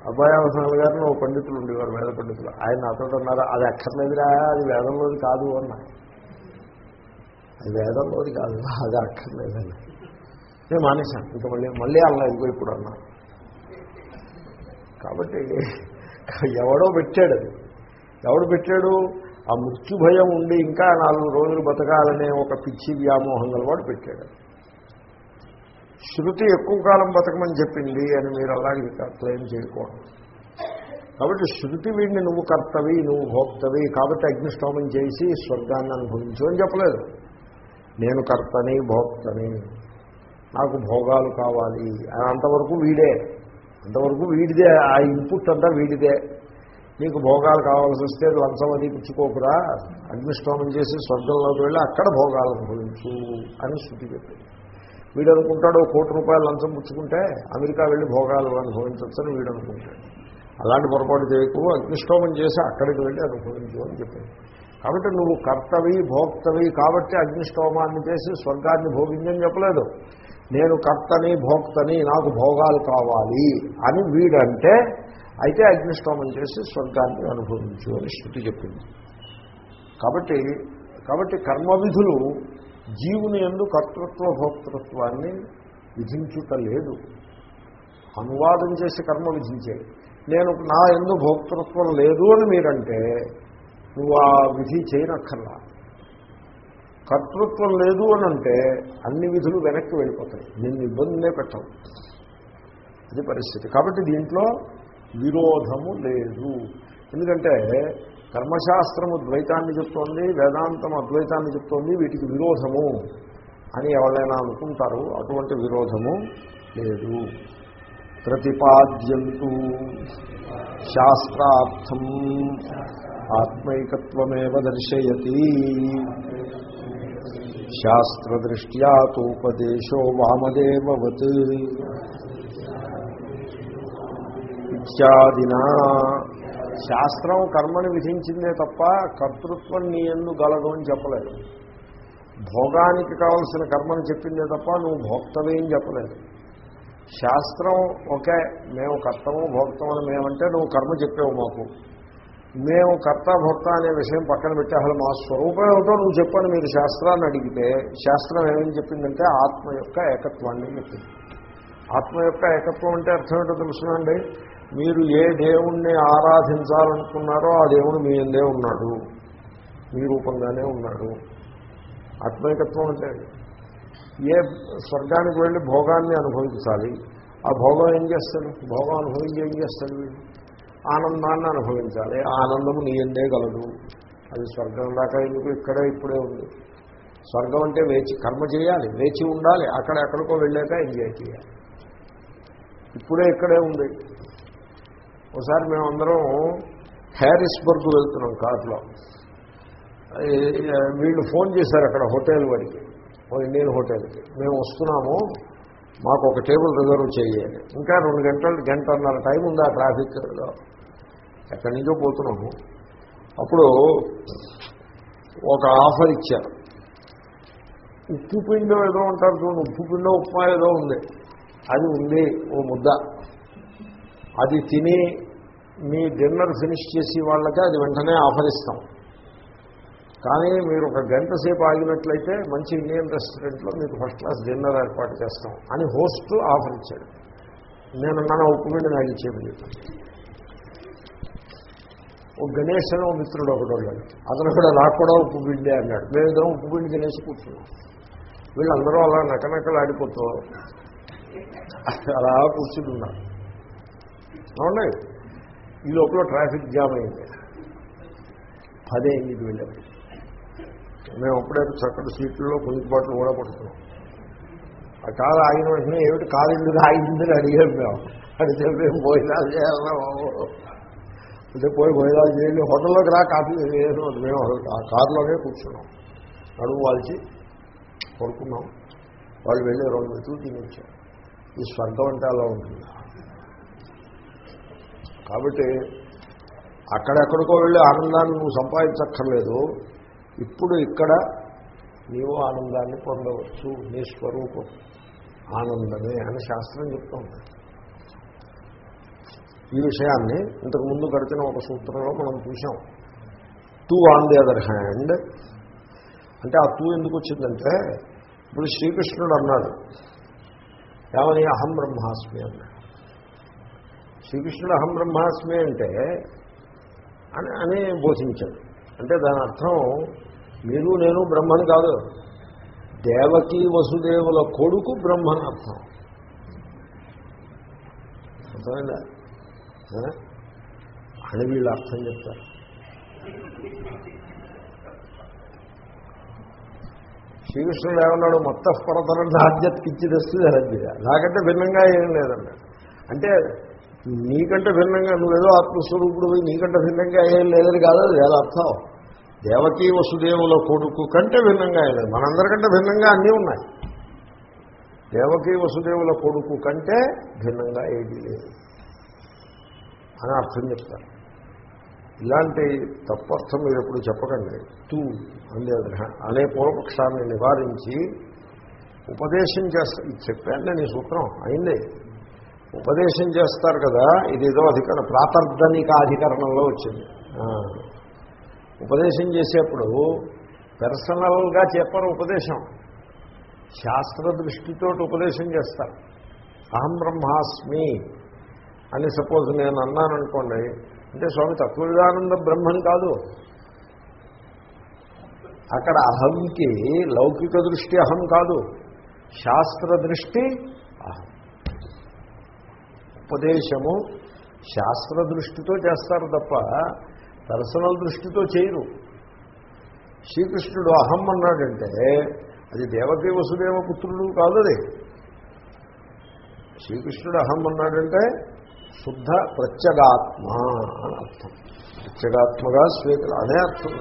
అబ్బాయి అవసరాలు గారిని ఓ పండితులు ఉండేవారు వేద పండితులు. ఆయన అతడు అన్నారు అది అక్కర్లేదురా అది వేదంలోది కాదు అన్నా. అది వేదంలోది కాదు అది అక్కర్లేదని. నేను మానేశాను. ఇంకా మళ్ళీ మళ్ళీ అలా ఇంకో ఇప్పుడు అన్నా. కాబట్టి ఎవడో పెట్టాడు అది. ఎవడు పెట్టాడు? ఆ మృత్యు భయం ఉండి ఇంకా నాలుగు రోజులు బతకాలనే ఒక పిచ్చి వ్యామోహం గలవాడు పెట్టాడు. శృతి ఎక్కువ కాలం బతకమని చెప్పింది అని మీరు అలాగే క్లెయిమ్ చేయకూడదు. కాబట్టి శృతి వీడిని నువ్వు కర్తవి నువ్వు భోక్తవి కాబట్టి అగ్నిష్టోమం చేసి స్వర్గాన్ని అనుభవించు అని చెప్పలేదు. నేను కర్తని భోక్తని నాకు భోగాలు కావాలి అంతవరకు వీడే. అంతవరకు వీడిదే ఆ ఇన్పుట్ అంతా వీడిదే. నీకు భోగాలు కావాల్సి వస్తే లంచం అది పుచ్చుకోకురా. అగ్నిష్టోమం చేసి స్వర్గంలోకి వెళ్ళి అక్కడ భోగాలు అనుభవించు అని శృతి చెప్పింది. వీడు అనుకుంటాడు కోటి రూపాయలు లంచం పుచ్చుకుంటే అమెరికా వెళ్ళి భోగాలు అనుభవించవచ్చని వీడు అనుకుంటాడు అలాంటి పొరపాటు చేయకు అగ్నిష్టోమం చేసి అక్కడికి వెళ్ళి అనుభవించు అని చెప్పింది. కాబట్టి నువ్వు కర్తవి భోక్తవి కాబట్టి అగ్నిష్టోమాన్ని చేసి స్వర్గాన్ని భోగించని చెప్పలేదు. నేను కర్తని భోక్తని నాకు భోగాలు కావాలి అని వీడంటే అయితే అగ్నిష్టోమం చేసి స్వర్గాన్ని అనుభవించు అని శృతి చెప్పింది. కాబట్టి కాబట్టి కర్మ విధులు జీవుని ఎందు కర్తృత్వ భోక్తృత్వాన్ని విధించుట లేదు. అనువాదం చేసి కర్మ విధించేది నేను నా ఎందు భోక్తృత్వం లేదు అని మీరంటే నువ్వు ఆ విధి చేయనక్కర్లా. కర్తృత్వం లేదు అని అంటే అన్ని విధులు వెనక్కి వెళ్ళిపోతాయి. నిన్ను ఇబ్బందినే పెట్టవు. ఇది పరిస్థితి. కాబట్టి దీంట్లో విరోధము లేదు. ఎందుకంటే కర్మశాస్త్రము ద్వైతాన్ని చెప్తోంది వేదాంతం అద్వైతాన్ని చెప్తోంది వీటికి విరోధము అని ఎవరైనా అనుకుంటారు. అటువంటి విరోధము లేదు. ప్రతిపాద్యంతు శాస్త్రార్థం ఆత్మైకత్వమేవ దర్శయతి. శాస్త్రదృష్ట్యా తోపదేశో వామదేవత్ ఇత్యాదినా శాస్త్రం కర్మని విధించిందే తప్ప కర్తృత్వం నీ ఎందు గలదు అని చెప్పలేదు. భోగానికి కావలసిన కర్మని చెప్పిందే తప్ప నువ్వు భోక్తవే అని చెప్పలేదు. శాస్త్రం ఒకే మేము కర్తము భోక్తం అని మేమంటే నువ్వు కర్మ చెప్పావు మాకు. మేము కర్త భర్త అనే విషయం పక్కన పెట్టి అసలు మా స్వరూపం ఏమిటో నువ్వు చెప్పని మీరు శాస్త్రాన్ని అడిగితే శాస్త్రం ఏమని చెప్పిందంటే ఆత్మ యొక్క ఏకత్వాన్ని చెప్పింది. ఆత్మ యొక్క ఏకత్వం అంటే అర్థం ఏంటో తెలుసునండి మీరు ఏ దేవుణ్ణి ఆరాధించాలనుకున్నారో ఆ దేవుడు మీ ఎందే ఉన్నాడు. మీ రూపంగానే ఉన్నాడు. ఆత్మైకత్వం అంటే ఏ స్వర్గానికి వెళ్ళి భోగాన్ని అనుభవించాలి. ఆ భోగం ఏం చేస్తాడు? భోగం అనుభవించి ఏం చేస్తాడు ఆనందాన్ని అనుభవించాలి. ఆనందము నీ ఎందే గలదు అది స్వర్గం దాకా ఎందుకు? ఇక్కడే ఇప్పుడే ఉంది. స్వర్గం అంటే వేచి కర్మ చేయాలి. వేచి ఉండాలి. అక్కడ ఎక్కడికో వెళ్ళాక ఎంజాయ్ చేయాలి. ఇప్పుడే ఇక్కడే ఉంది. ఒకసారి మేమందరం హ్యారిస్బర్గ్ వెళ్తున్నాం కార్లో. వీళ్ళు ఫోన్ చేశారు అక్కడ హోటల్ వాడికి. ఓ ఇండియన్ హోటల్కి మేము వస్తున్నాము. మాకు ఒక టేబుల్ రిజర్వ్ చేయాలి ఇంకా రెండు గంటలు గంటన్నర టైం ఉంది ఆ ట్రాఫిక్లో. ఎక్కడి నుంచో పోతున్నాము. అప్పుడు ఒక ఆఫర్ ఇచ్చారు. ఉప్పు పిండో ఏదో ఉంటారు చూడండి ఉప్పు పిండో ఉప్మా ఏదో ఉంది. అది ఉంది ఓ ముద్ద. అది తిని మీ డిన్నర్ ఫినిష్ చేసి వాళ్ళకి అది వెంటనే ఆఫర్ ఇస్తాం. కానీ మీరు ఒక గంట సేపు ఆగినట్లయితే మంచి ఇండియన్ రెస్టారెంట్లో మీకు ఫస్ట్ క్లాస్ డిన్నర్ ఏర్పాటు చేస్తాం అని హోస్ట్ ఆఫర్ ఇచ్చాడు. నేను నా ఉప్పు పిండి నాకు ఇచ్చేది ఓ గణేష్ అని ఓ మిత్రుడు ఒకడు వెళ్ళాడు అతను కూడా నాకు కూడా ఉప్పు పిండి అన్నాడు. మేమిద్దరం ఉప్పు పిండి తినేసి కూర్చున్నాం. వీళ్ళందరూ అలా నకనకలాడిపోతూ అలా కూర్చుని ఉన్నారు అవునండి ఈ లోపల ట్రాఫిక్ జామ్ అయింది. పదే అయింది వెళ్ళాము మేము అప్పుడే చక్కటి సీట్లలో కొద్దిపాట్లు కూడా పడుతున్నాం ఆ కారు ఆగిన వెంటనే ఏమిటి కారు ఎందుకు ఆగిందని అడిగాం మేము. అడిగితే మేము భోజనాలు చేయాలన్నా అంటే పోయి భోజనాలు చేయండి. హోటల్లోకి రా కాఫీ వేయడం మేము ఆ కారులోనే కూర్చున్నాం. నడుము వాల్చి పడుకున్నాం. వాళ్ళు వెళ్ళి రెండు మెతులు తినొచ్చారు. ఈ స్వర్గం అంటే అలా ఉంటుంది? కాబట్టి అక్కడెక్కడికో వెళ్ళి ఆనందాన్ని నువ్వు సంపాదించక్కర్లేదు. ఇప్పుడు ఇక్కడ నీవు ఆనందాన్ని పొందవచ్చు. నీ స్వరూపం ఆనందమే అని శాస్త్రం చెప్తుంది. ఈ విషయాన్ని ఇంతకు ముందు గడిచిన ఒక సూత్రంలో మనం చూసాం two on the other hand. అంటే ఆ టూ ఎందుకు వచ్చిందంటే ఇప్పుడు శ్రీకృష్ణుడు అన్నాడు ఏమని అహం బ్రహ్మాస్మి అన్నాడు. శ్రీకృష్ణుడు అహం బ్రహ్మాస్మి అంటే అని అని బోధించాడు. అంటే దాని అర్థం మీరు నేను బ్రహ్మని కాదు. దేవకి వసుదేవుల కొడుకు బ్రహ్మని అర్థం. అర్థమైందా? అని వీళ్ళు అర్థం చెప్తారు. శ్రీకృష్ణుడు ఏమన్నాడు? మొత్త పరతరం ఆధ్యత్కిచ్చి తెస్తుంది అరద్య నాకంటే భిన్నంగా ఏం లేదన్నాడు అంటే నీకంటే భిన్నంగా నువ్వేదో ఆత్మస్వరూపుడు పోయి నీకంటే భిన్నంగా ఏం లేదని కాదు అది వేల అర్థం. దేవకీ వసుదేవుల కొడుకు కంటే భిన్నంగా ఏం లేదు. మనందరికంటే భిన్నంగా అన్నీ ఉన్నాయి. దేవకీ వసుదేవుల కొడుకు కంటే భిన్నంగా ఏది లేదు. అని అర్థం చెప్తారు. ఇలాంటి తప్పర్థం మీరు ఎప్పుడు చెప్పకండి. తూ అందే అనే పూర్వపక్షాన్ని నివారించి ఉపదేశం చేస్తా ఇది చెప్పాను నేను ఈ సూత్రం అయింది. ఉపదేశం చేస్తారు కదా ఇదేదో అధికరణ ప్రాతర్ధనిక అధికరణంలో వచ్చింది. ఉపదేశం చేసేప్పుడు పర్సనల్గా చెప్పరు ఉపదేశం. శాస్త్ర దృష్టితో ఉపదేశం చేస్తారు. అహం బ్రహ్మాస్మి అని సపోజ్ నేను అన్నాను అనుకోండి అంటే స్వామి తత్వవిధానంద బ్రహ్మం కాదు. అక్కడ అహంకి లౌకిక దృష్టి అహం కాదు. శాస్త్ర దృష్టి అహం. ఉపదేశము శాస్త్ర దృష్టితో చేస్తారు తప్ప పర్సనల్ దృష్టితో చేయరు. శ్రీకృష్ణుడు అహం అన్నాడంటే అది దేవకీ వసుదేవ పుత్రుడు కాదు అది. శ్రీకృష్ణుడు అహం అన్నాడంటే శుద్ధ ప్రత్యగాత్మ అని అర్థం. ప్రత్యగాత్మగా స్వీకర అదే అర్థం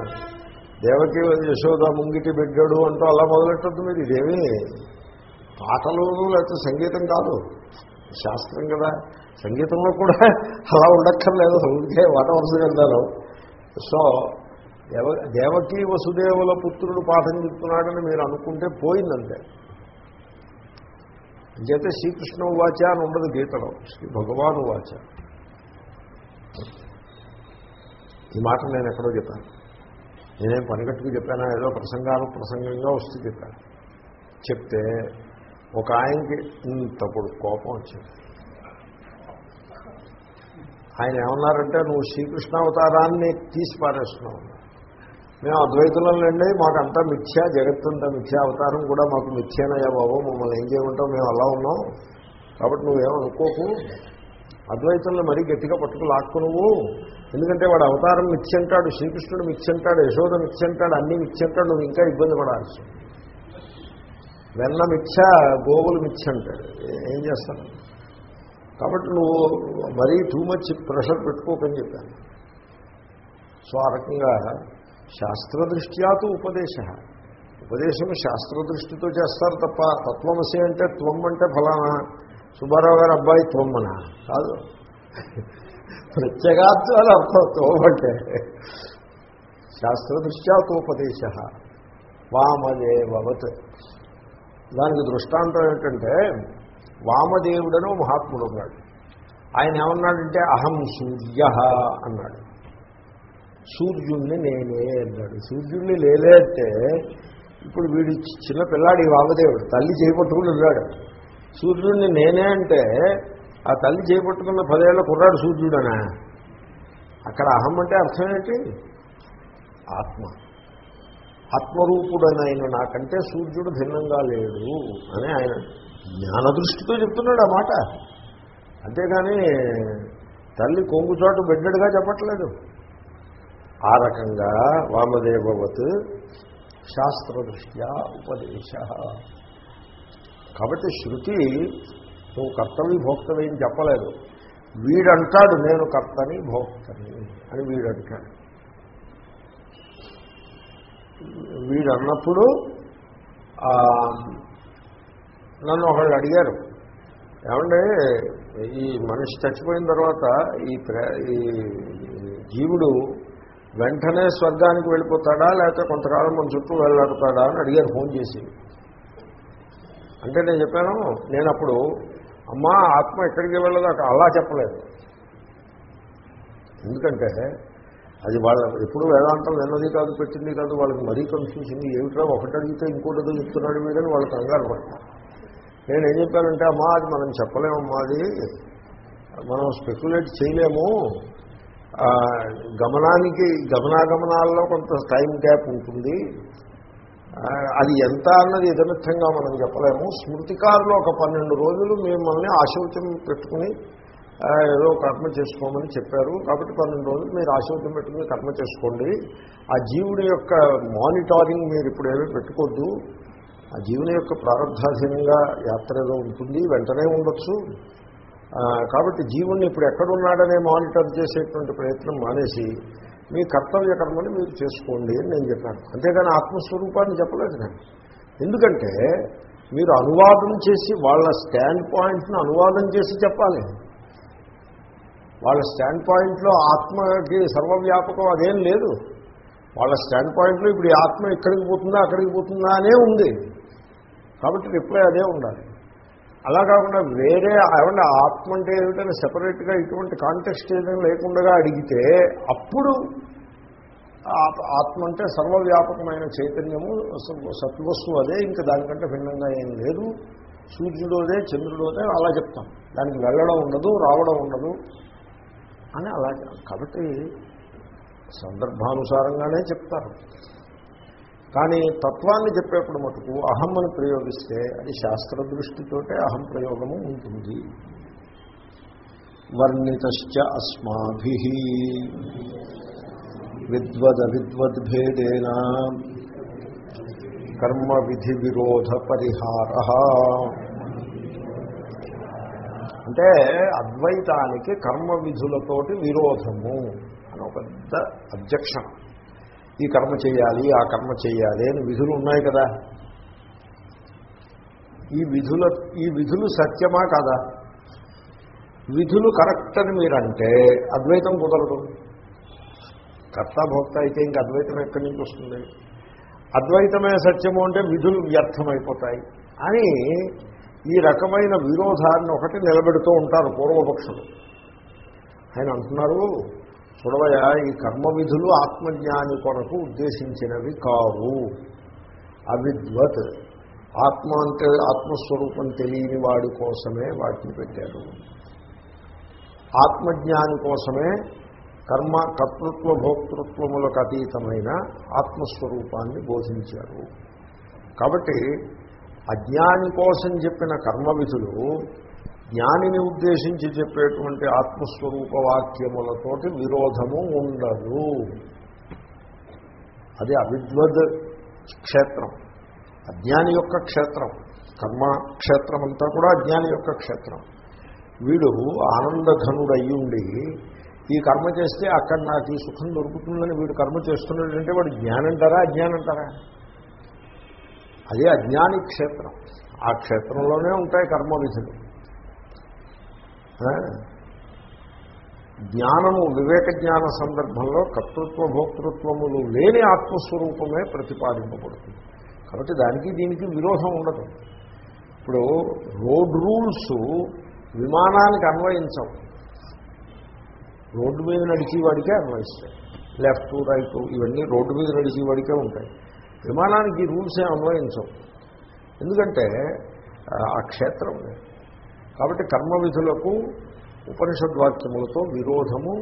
దేవకి యశోద ముంగిటి బిడ్డడు అంటూ అలా మొదలెట్టద్దు మీరు. ఇదేమీ పాటలు లేకపోతే సంగీతం కాదు. శాస్త్రం కదా. సంగీతంలో కూడా అలా ఉండక్కర్లేదు. ఊరికే వాట వరుసగా సో దేవ దేవకీ వసుదేవుల పుత్రుడు పాఠం చెప్తున్నాడని మీరు అనుకుంటే పోయిందంటే అంచేతే శ్రీకృష్ణ వాచ అని ఉండదు గీతలో. శ్రీ భగవాను వాచ ఈ మాట నేను ఎక్కడో చెప్పాను. నేనేం పనిగట్టుకు చెప్పానా? ఏదో ప్రసంగాలు ప్రసంగంగా వస్తూ చెప్పాను. చెప్తే ఒక ఆయనకి ఇంతప్పుడు కోపం వచ్చింది. ఆయన ఏమన్నారంటే నువ్వు శ్రీకృష్ణ అవతారాన్ని తీసి పారేస్తున్నావు మేము అద్వైతులండి మాకంతా మిథ్యా జగత్తంతా మిథ్యా అవతారం కూడా మాకు మిథ్యానయ్యా బాబు మమ్మల్ని ఏం చేయమంటావు మేము అలా ఉన్నాం. కాబట్టి నువ్వేమనుకోకు అద్వైతులను మరీ గట్టిగా పట్టుకు లాక్కు నువ్వు. ఎందుకంటే వాడు అవతారం మిథ్యంటాడు శ్రీకృష్ణుడు మిథ్యంటాడు యశోద మిథ్యంటాడు అన్ని మిథ్యంటాడు నువ్వు ఇంకా ఇబ్బంది పడాల్సి. వెన్న మిథ్య గోవులు మిథ్య అంటాడు ఏం చేస్తాను కాబట్టి నువ్వు మరీ టూ మచ్ ప్రెషర్ పెట్టుకోకని చెప్పాను. సో ఆ రకంగా శాస్త్రదృష్ట్యాతు ఉపదేశ. ఉపదేశం శాస్త్రదృష్టితో చేస్తారు తప్ప తత్వమసి అంటే త్వం అంటే ఫలానా? సుబ్బారావు గారు అబ్బాయి త్వమ్మన? కాదు. ప్రత్యేగాత్వాలు అర్థం త్వం అంటే శాస్త్రదృష్ట్యాతోపదేశ వామదేవవత్ దానికి దృష్టాంతం ఏంటంటే వామదేవుడను మహాత్ముడు ఉన్నాడు ఆయన ఏమన్నాడంటే అహం సూర్య అన్నాడు. సూర్యుణ్ణి నేనే అన్నాడు. సూర్యుణ్ణి లేలే అంటే ఇప్పుడు వీడి చిన్న పిల్లాడు ఈ వామదేవుడు తల్లి చేపట్టుకుని ఉన్నాడు. సూర్యుడిని నేనే అంటే ఆ తల్లి చేపట్టుకున్న పదేళ్ళ కుర్రాడు సూర్యుడనా? అక్కడ అహం అంటే అర్థం ఏంటి? ఆత్మ. ఆత్మరూపుడనైన నాకంటే సూర్యుడు భిన్నంగా లేడు అని ఆయన జ్ఞానదృష్టితో చెప్తున్నాడు ఆ మాట. అంతేగాని తల్లి కొంగుచాటు బిడ్డడుగా చెప్పట్లేదు. ఆ రకంగా వామదేవవత్ శాస్త్రదృష్ట్యా ఉపదేశ. కాబట్టి శృతి నువ్వు కర్తవి భోక్తవి అని చెప్పలేదు. వీడంటాడు నేను కర్తని భోక్తని అని వీడంటాడు. వీడన్నప్పుడు నన్ను ఒకళ్ళు అడిగారు. ఏమంటే ఈ మనిషి చచ్చిపోయిన తర్వాత ఈ ఈ జీవుడు వెంటనే స్వర్గానికి వెళ్ళిపోతాడా లేకపోతే కొంతకాలం మన చుట్టూ వెళ్ళాడుతాడా అని అడిగారు ఫోన్ చేసి. అంటే నేను చెప్పాను నేను అప్పుడు అమ్మా ఆత్మ ఎక్కడికి వెళ్ళదు అలా చెప్పలేదు. ఎందుకంటే అది వాళ్ళ ఎప్పుడు వేదాంతం విన్నది కాదు పెట్టింది కాదు వాళ్ళకి మరీ కన్ఫ్యూజన్ ఏమిటో ఒకటి అడిగితే ఇంకోటి చెప్తున్నాడు మీదని వాళ్ళు కంగారు పడతారు నేను ఏం చెప్పానంటే అమ్మా అది మనం చెప్పలేమమ్మా అది మనం స్పెక్యులేట్ చేయలేము. గమనానికి గమనాగమనాల్లో కొంత టైం గ్యాప్ ఉంటుంది. అది ఎంత అన్నది ఇదమిత్తంగా మనం చెప్పలేము. స్మృతికారులు ఒక పన్నెండు రోజులు మిమ్మల్ని ఆశౌచం పెట్టుకుని ఏదో కర్మ చేసుకోమని చెప్పారు. కాబట్టి పన్నెండు రోజులు మీరు ఆశౌచం పెట్టుకుని కర్మ చేసుకోండి. ఆ జీవుడి యొక్క మానిటారింగ్ మీరు ఇప్పుడు ఏమీ పెట్టుకోవద్దు ఆ జీవుని యొక్క ప్రారంభాధీనంగా యాత్ర ఏదో ఉంటుంది. వెంటనే ఉండొచ్చు. కాబట్టి జీవుణ్ణి ఇప్పుడు ఎక్కడున్నాడనే మానిటర్ చేసేటువంటి ప్రయత్నం మానేసి మీ కర్తవ్య కర్మని మీరు చేసుకోండి అని నేను చెప్పాను. అంతేగాని ఆత్మస్వరూపాన్ని చెప్పలేదు నేను ఎందుకంటే మీరు అనువాదం చేసి వాళ్ళ స్టాండ్ పాయింట్ను అనువాదం చేసి చెప్పాలి. వాళ్ళ స్టాండ్ పాయింట్లో ఆత్మకి సర్వవ్యాపకం అదేం లేదు. వాళ్ళ స్టాండ్ పాయింట్లో ఇప్పుడు ఆత్మ ఇక్కడికి పోతుందా అక్కడికి పోతుందా అనే ఉంది. కాబట్టి రిప్లై అదే ఉండాలి. అలా కాకుండా వేరే ఏమంటే ఆత్మ అంటే ఏమిటని సెపరేట్గా ఇటువంటి కాంటెక్స్ట్ ఏదైనా లేకుండా అడిగితే అప్పుడు ఆత్మ అంటే సర్వవ్యాపకమైన చైతన్యము సత్వస్సు అదే ఇంకా దానికంటే భిన్నంగా ఏం లేదు. సూర్యుడు అదే చంద్రుడు అదే అలా చెప్తాం. దానికి వెళ్ళడం ఉండదు రావడం ఉండదు అని అలా కాబట్టి సందర్భానుసారంగానే చెప్తారు. కానీ తత్వాన్ని చెప్పేప్పుడు మటుకు అహం అని ప్రయోగిస్తే అది శాస్త్ర దృష్టితోటే అహం ప్రయోగము ఉంటుంది. వర్ణితశ్చ అస్మాభి. విద్వద విద్వద్భేదేన కర్మ విధి విరోధ పరిహార. అంటే అద్వైతానికి కర్మ విధులతోటి విరోధము అని ఒక పెద్ద అబ్జెక్షన్. ఈ కర్మ చేయాలి ఆ కర్మ చేయాలి అని విధులు ఉన్నాయి కదా. ఈ విధుల ఈ విధులు సత్యమా కదా? విధులు కరెక్ట్ అని మీరంటే అద్వైతం కుదరదు. కర్తభోక్త అయితే ఇంక అద్వైతం ఎక్కడి నుంచి వస్తుంది? అద్వైతమే సత్యము అంటే విధులు వ్యర్థమైపోతాయి. అని ఈ రకమైన విరోధాన్ని ఒకటి నిలబెడుతూ ఉంటారు పూర్వపక్షులు. ఆయన అంటున్నారు చూడవయ ఈ కర్మ విధులు ఆత్మజ్ఞాని కొరకు ఉద్దేశించినవి కావు. అవిద్వత్ ఆత్మ అంటే ఆత్మస్వరూపం తెలియని వాడి కోసమే వాటిని పెట్టారు. ఆత్మజ్ఞాని కోసమే కర్మ కర్తృత్వ భోక్తృత్వములకు అతీతమైన ఆత్మస్వరూపాన్ని బోధించారు. కాబట్టి అజ్ఞాని కోసం చెప్పిన కర్మ విధులు జ్ఞానిని ఉద్దేశించి చెప్పేటువంటి ఆత్మస్వరూప వాక్యములతోటి విరోధము ఉండదు. అది అవిద్వద్ క్షేత్రం అజ్ఞాని యొక్క క్షేత్రం కర్మ క్షేత్రం అంతా కూడా అజ్ఞాని యొక్క క్షేత్రం. వీడు ఆనందఘనుడయ్యుండి ఈ కర్మ చేస్తే అక్కడ నాకు ఈ సుఖం దొరుకుతుందని వీడు కర్మ చేస్తున్నాడంటే వాడు జ్ఞానంటారా అజ్ఞానంటారా? అదే అజ్ఞాని క్షేత్రం. ఆ క్షేత్రంలోనే ఉంటాయి కర్మ విధులు జ్ఞానము వివేక జ్ఞాన సందర్భంలో కర్తృత్వ భోక్తృత్వములు లేని ఆత్మస్వరూపమే ప్రతిపాదింపబడుతుంది. కాబట్టి దానికి దీనికి విరోధం ఉండదు. ఇప్పుడు రోడ్ రూల్స్ విమానానికి అన్వయించవు. రోడ్డు మీద నడిచేవాడికే అన్వయిస్తాయి. లెఫ్ట్ రైట్ ఇవన్నీ రోడ్డు మీద నడిచేవాడికే ఉంటాయి. విమానానికి రూల్స్ ఏం అన్వయించవు. ఎందుకంటే ఆ క్షేత్రం లేదు. కాబట్టి కర్మ విధులకు ఉపనిషద్వాక్యములతో విరోధము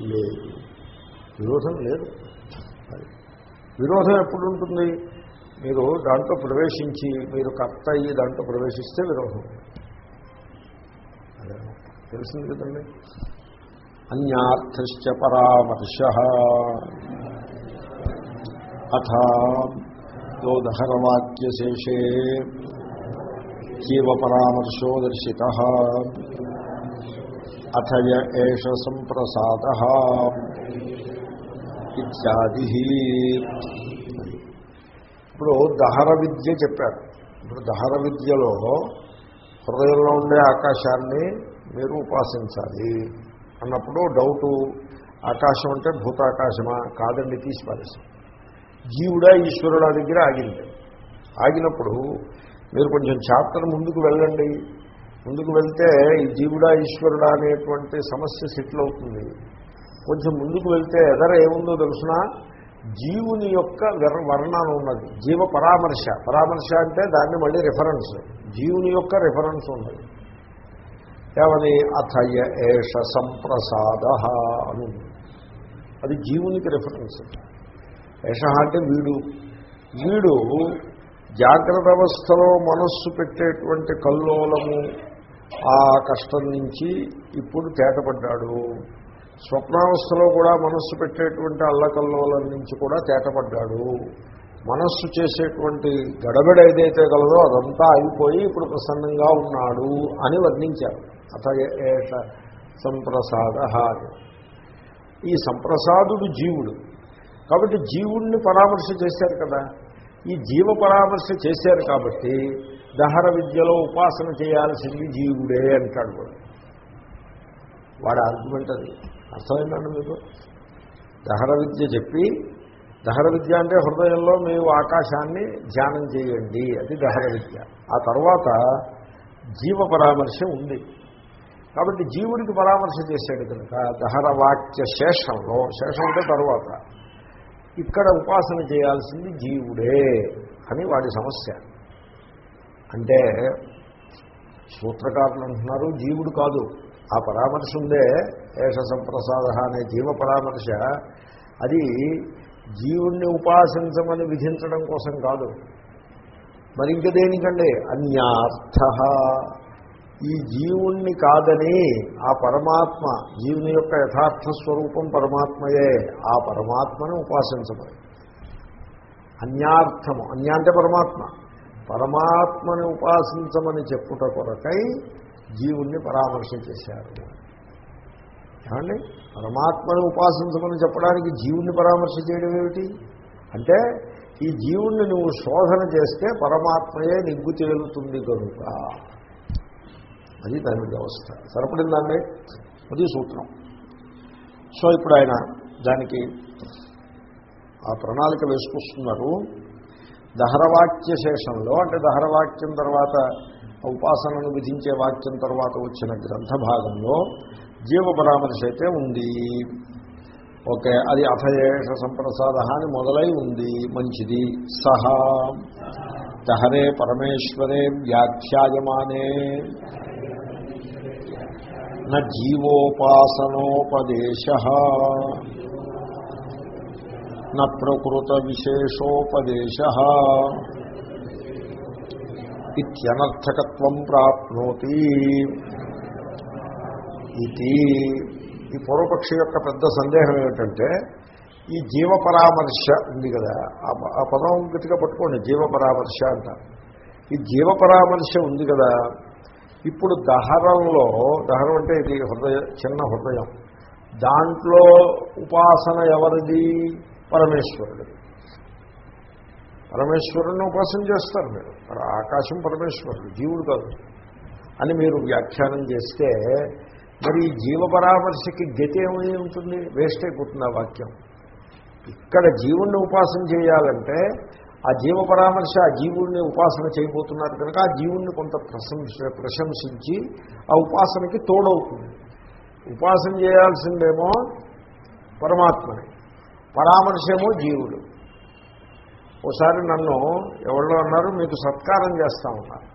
లేదు. విరోధం లేదు. విరోధం ఎప్పుడు ఉంటుంది మీరు దాంట్లో ప్రవేశించి మీరు కర్త అయ్యి దాంట్లో ప్రవేశిస్తే విరోధం. తెలిసింది కదండి? అన్యార్థశ్చ పరామర్శ. అథ దోదహరవాక్యశేషే జీవపరామర్శో దర్శిత అథయ ఏష సంప్రసాద ఇత్యాది ఇప్పుడు దహర విద్య చెప్పారు. ఇప్పుడు దహర విద్యలో హృదయంలో ఉండే ఆకాశాన్ని మీరు ఉపాసించాలి అన్నప్పుడు డౌటు ఆకాశం అంటే భూతాకాశమా? కాదండి తీసి పారేసి జీవుడా ఈశ్వరుడా దగ్గర ఆగింది. ఆగినప్పుడు మీరు కొంచెం చాప్టర్ ముందుకు వెళ్ళండి. ముందుకు వెళ్తే ఈ జీవుడా ఈశ్వరుడా అనేటువంటి సమస్య సెటిల్ అవుతుంది. కొంచెం ముందుకు వెళ్తే ఎదర ఏముందో తెలుసిన? జీవుని యొక్క వర్ణన ఉన్నది. జీవ పరామర్శ. పరామర్శ అంటే దాన్ని మళ్ళీ రిఫరెన్స్ జీవుని యొక్క రిఫరెన్స్ ఉన్నది. ఏమని? అథయ ఏష సంప్రసాద అని అది జీవునికి రిఫరెన్స్ ఏష అంటే వీడు. వీడు జాగ్రత్త అవస్థలో మనస్సు పెట్టేటువంటి కల్లోలము ఆ కష్టం నుంచి ఇప్పుడు తేటపడ్డాడు. స్వప్నావస్థలో కూడా మనస్సు పెట్టేటువంటి అల్లకల్లోలం నుంచి కూడా తేటపడ్డాడు. మనస్సు చేసేటువంటి గడబిడ ఏదైతే కలదో అదంతా అయిపోయి ఇప్పుడు ప్రసన్నంగా ఉన్నాడు అని వర్ణించారు. అత ఏష సంప్రసాద ఈ సంప్రసాదుడు జీవుడు. కాబట్టి జీవుణ్ణి పరామర్శ చేశారు కదా. ఈ జీవ పరామర్శ చేశారు కాబట్టి దహర విద్యలో ఉపాసన చేయాల్సింది జీవుడే అంటాడు కూడా వాడు ఆర్గ్యుమెంట్ అది. అర్థమైందండి మీకు? దహర విద్య చెప్పి దహర విద్య అంటే హృదయంలో మీ ఆకాశాన్ని ధ్యానం చేయండి అది దహర విద్య. ఆ తర్వాత జీవ పరామర్శ ఉంది. కాబట్టి జీవుడికి పరామర్శ చేశాడు కనుక దహర వాక్య శేషంలో శేషం అంటే తర్వాత. ఇక్కడ ఉపాసన చేయాల్సింది జీవుడే అని వాడి సమస్య. అంటే సూత్రకారులు అంటున్నారు జీవుడు కాదు. ఆ పరామర్శ ఉందే ఏష సంప్రసాద అనే జీవ పరామర్శ. అది జీవుణ్ణి ఉపాసించమని విధించడం కోసం కాదు. మరి ఇంక దేనికండి అన్యార్థ. ఈ జీవుణ్ణి కాదని ఆ పరమాత్మ జీవుని యొక్క యథార్థ స్వరూపం పరమాత్మయే ఆ పరమాత్మను ఉపాసించమని అన్యార్థము అన్య అంటే పరమాత్మ. పరమాత్మని ఉపాసించమని చెప్పుట కొరకై జీవుణ్ణి పరామర్శ చేశారు ఏమండి? పరమాత్మని ఉపాసించమని చెప్పడానికి జీవుణ్ణి పరామర్శ చేయడం ఏమిటి? అంటే ఈ జీవుణ్ణి నువ్వు శోధన చేస్తే పరమాత్మయే నిగ్గు తేలుతుంది కనుక. అది దాని వ్యవస్థ. సరిపడిందండి అది సూత్రం. సో ఇప్పుడు ఆయన దానికి ఆ ప్రణాళిక వేసుకొస్తున్నారు. దహరవాక్య శేషంలో అంటే దహరవాక్యం తర్వాత ఉపాసనను విధించే వాక్యం తర్వాత వచ్చిన గ్రంథ భాగంలో జీవ పరామర్శ అయితే ఉంది. ఓకే అది అథయేష సంప్రసాద అని మొదలై ఉంది. మంచిది. సహా. దహరే పరమేశ్వరే వ్యాఖ్యాయమానే. జీవోపాసనోపదేశ. న ప్రకృత విశేషోపదేశ ఇత్యనర్థకత్వం ప్రాప్నోతి. ఇది ఈ పూర్వపక్షి యొక్క పెద్ద సందేహం ఏమిటంటే ఈ జీవ పరామర్శ ఉంది కదా. ఆ- పదం గట్టిగా పట్టుకోండి జీవ పరామర్శ అంటారు. ఈ జీవ పరామర్శ ఉంది కదా ఇప్పుడు దహరంలో దహరం అంటే ఇది హృదయ చిన్న హృదయం. దాంట్లో ఉపాసన ఎవరిది? పరమేశ్వరుడు. పరమేశ్వరుని ఉపాసన చేస్తారు మీరు. ఆకాశం పరమేశ్వరుడు జీవుడు కాదు. అని మీరు వ్యాఖ్యానం చేస్తే మరి జీవ పరామర్శకి గతి ఏమై ఉంటుంది? వేస్ట్ అయిపోతుంది ఆ వాక్యం. ఇక్కడ జీవుణ్ణి ఉపాసన చేయాలంటే ఆ జీవ పరామర్శ ఆ జీవుణ్ణి ఉపాసన చేయబోతున్నారు కనుక ఆ జీవుణ్ణి కొంత ప్రశంస ప్రశంసించి ఆ ఉపాసనకి తోడవుతుంది. ఉపాసన చేయాల్సిందేమో పరమాత్మని పరామర్శేమో జీవుడు. ఓసారి నన్ను ఎవరో అన్నారు మీకు సత్కారం చేస్తా ఉన్నారు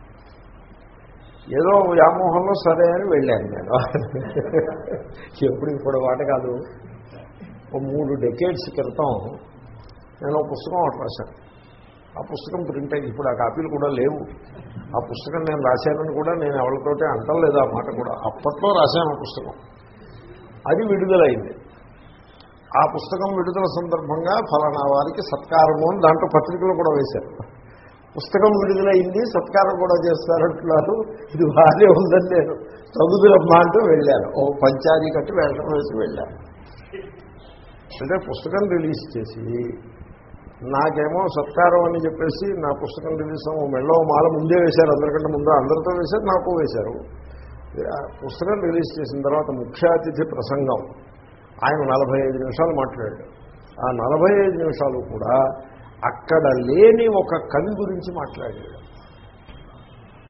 ఏదో వ్యామోహంలో సరే అని వెళ్ళాను నేను. ఎప్పుడు ఇప్పుడు వాట కాదు. ఓ మూడు డెకేడ్స్ క్రితం నేను ఒక పుస్తకం ఒకటి రాశాను. ఆ పుస్తకం ప్రింట్ అయ్యి ఇప్పుడు ఆ కాపీలు కూడా లేవు. ఆ పుస్తకం నేను రాశానని కూడా నేను ఎవరితోటే అంటలేదు ఆ మాట కూడా. అప్పట్లో రాశాను ఆ పుస్తకం. అది విడుదలైంది. ఆ పుస్తకం విడుదల సందర్భంగా ఫలానా వారికి సత్కారము అని దాంట్లో పత్రికలు కూడా వేశారు. పుస్తకం విడుదలైంది సత్కారం కూడా చేస్తారంటున్నారు ఇది బాగానే ఉందని నేను చదువులమ్మా అంటూ వెళ్ళాను. ఓ పంచారీ కట్టి వెళ్ళడం వేసి వెళ్ళాను. అంటే పుస్తకం రిలీజ్ చేసి నాకేమో సత్కారం అని చెప్పేసి నా పుస్తకం రిలీజ్ ఓ మెళ్ళో మాల ముందే వేశారు అందరికంటే ముందు అందరితో వేశారు నాకు వేశారు. ఆ పుస్తకం రిలీజ్ చేసిన తర్వాత ముఖ్య అతిథి ప్రసంగం. ఆయన నలభై ఐదు నిమిషాలు మాట్లాడాడు. ఆ నలభై ఐదు నిమిషాలు కూడా అక్కడ లేని ఒక కవి గురించి మాట్లాడాడు.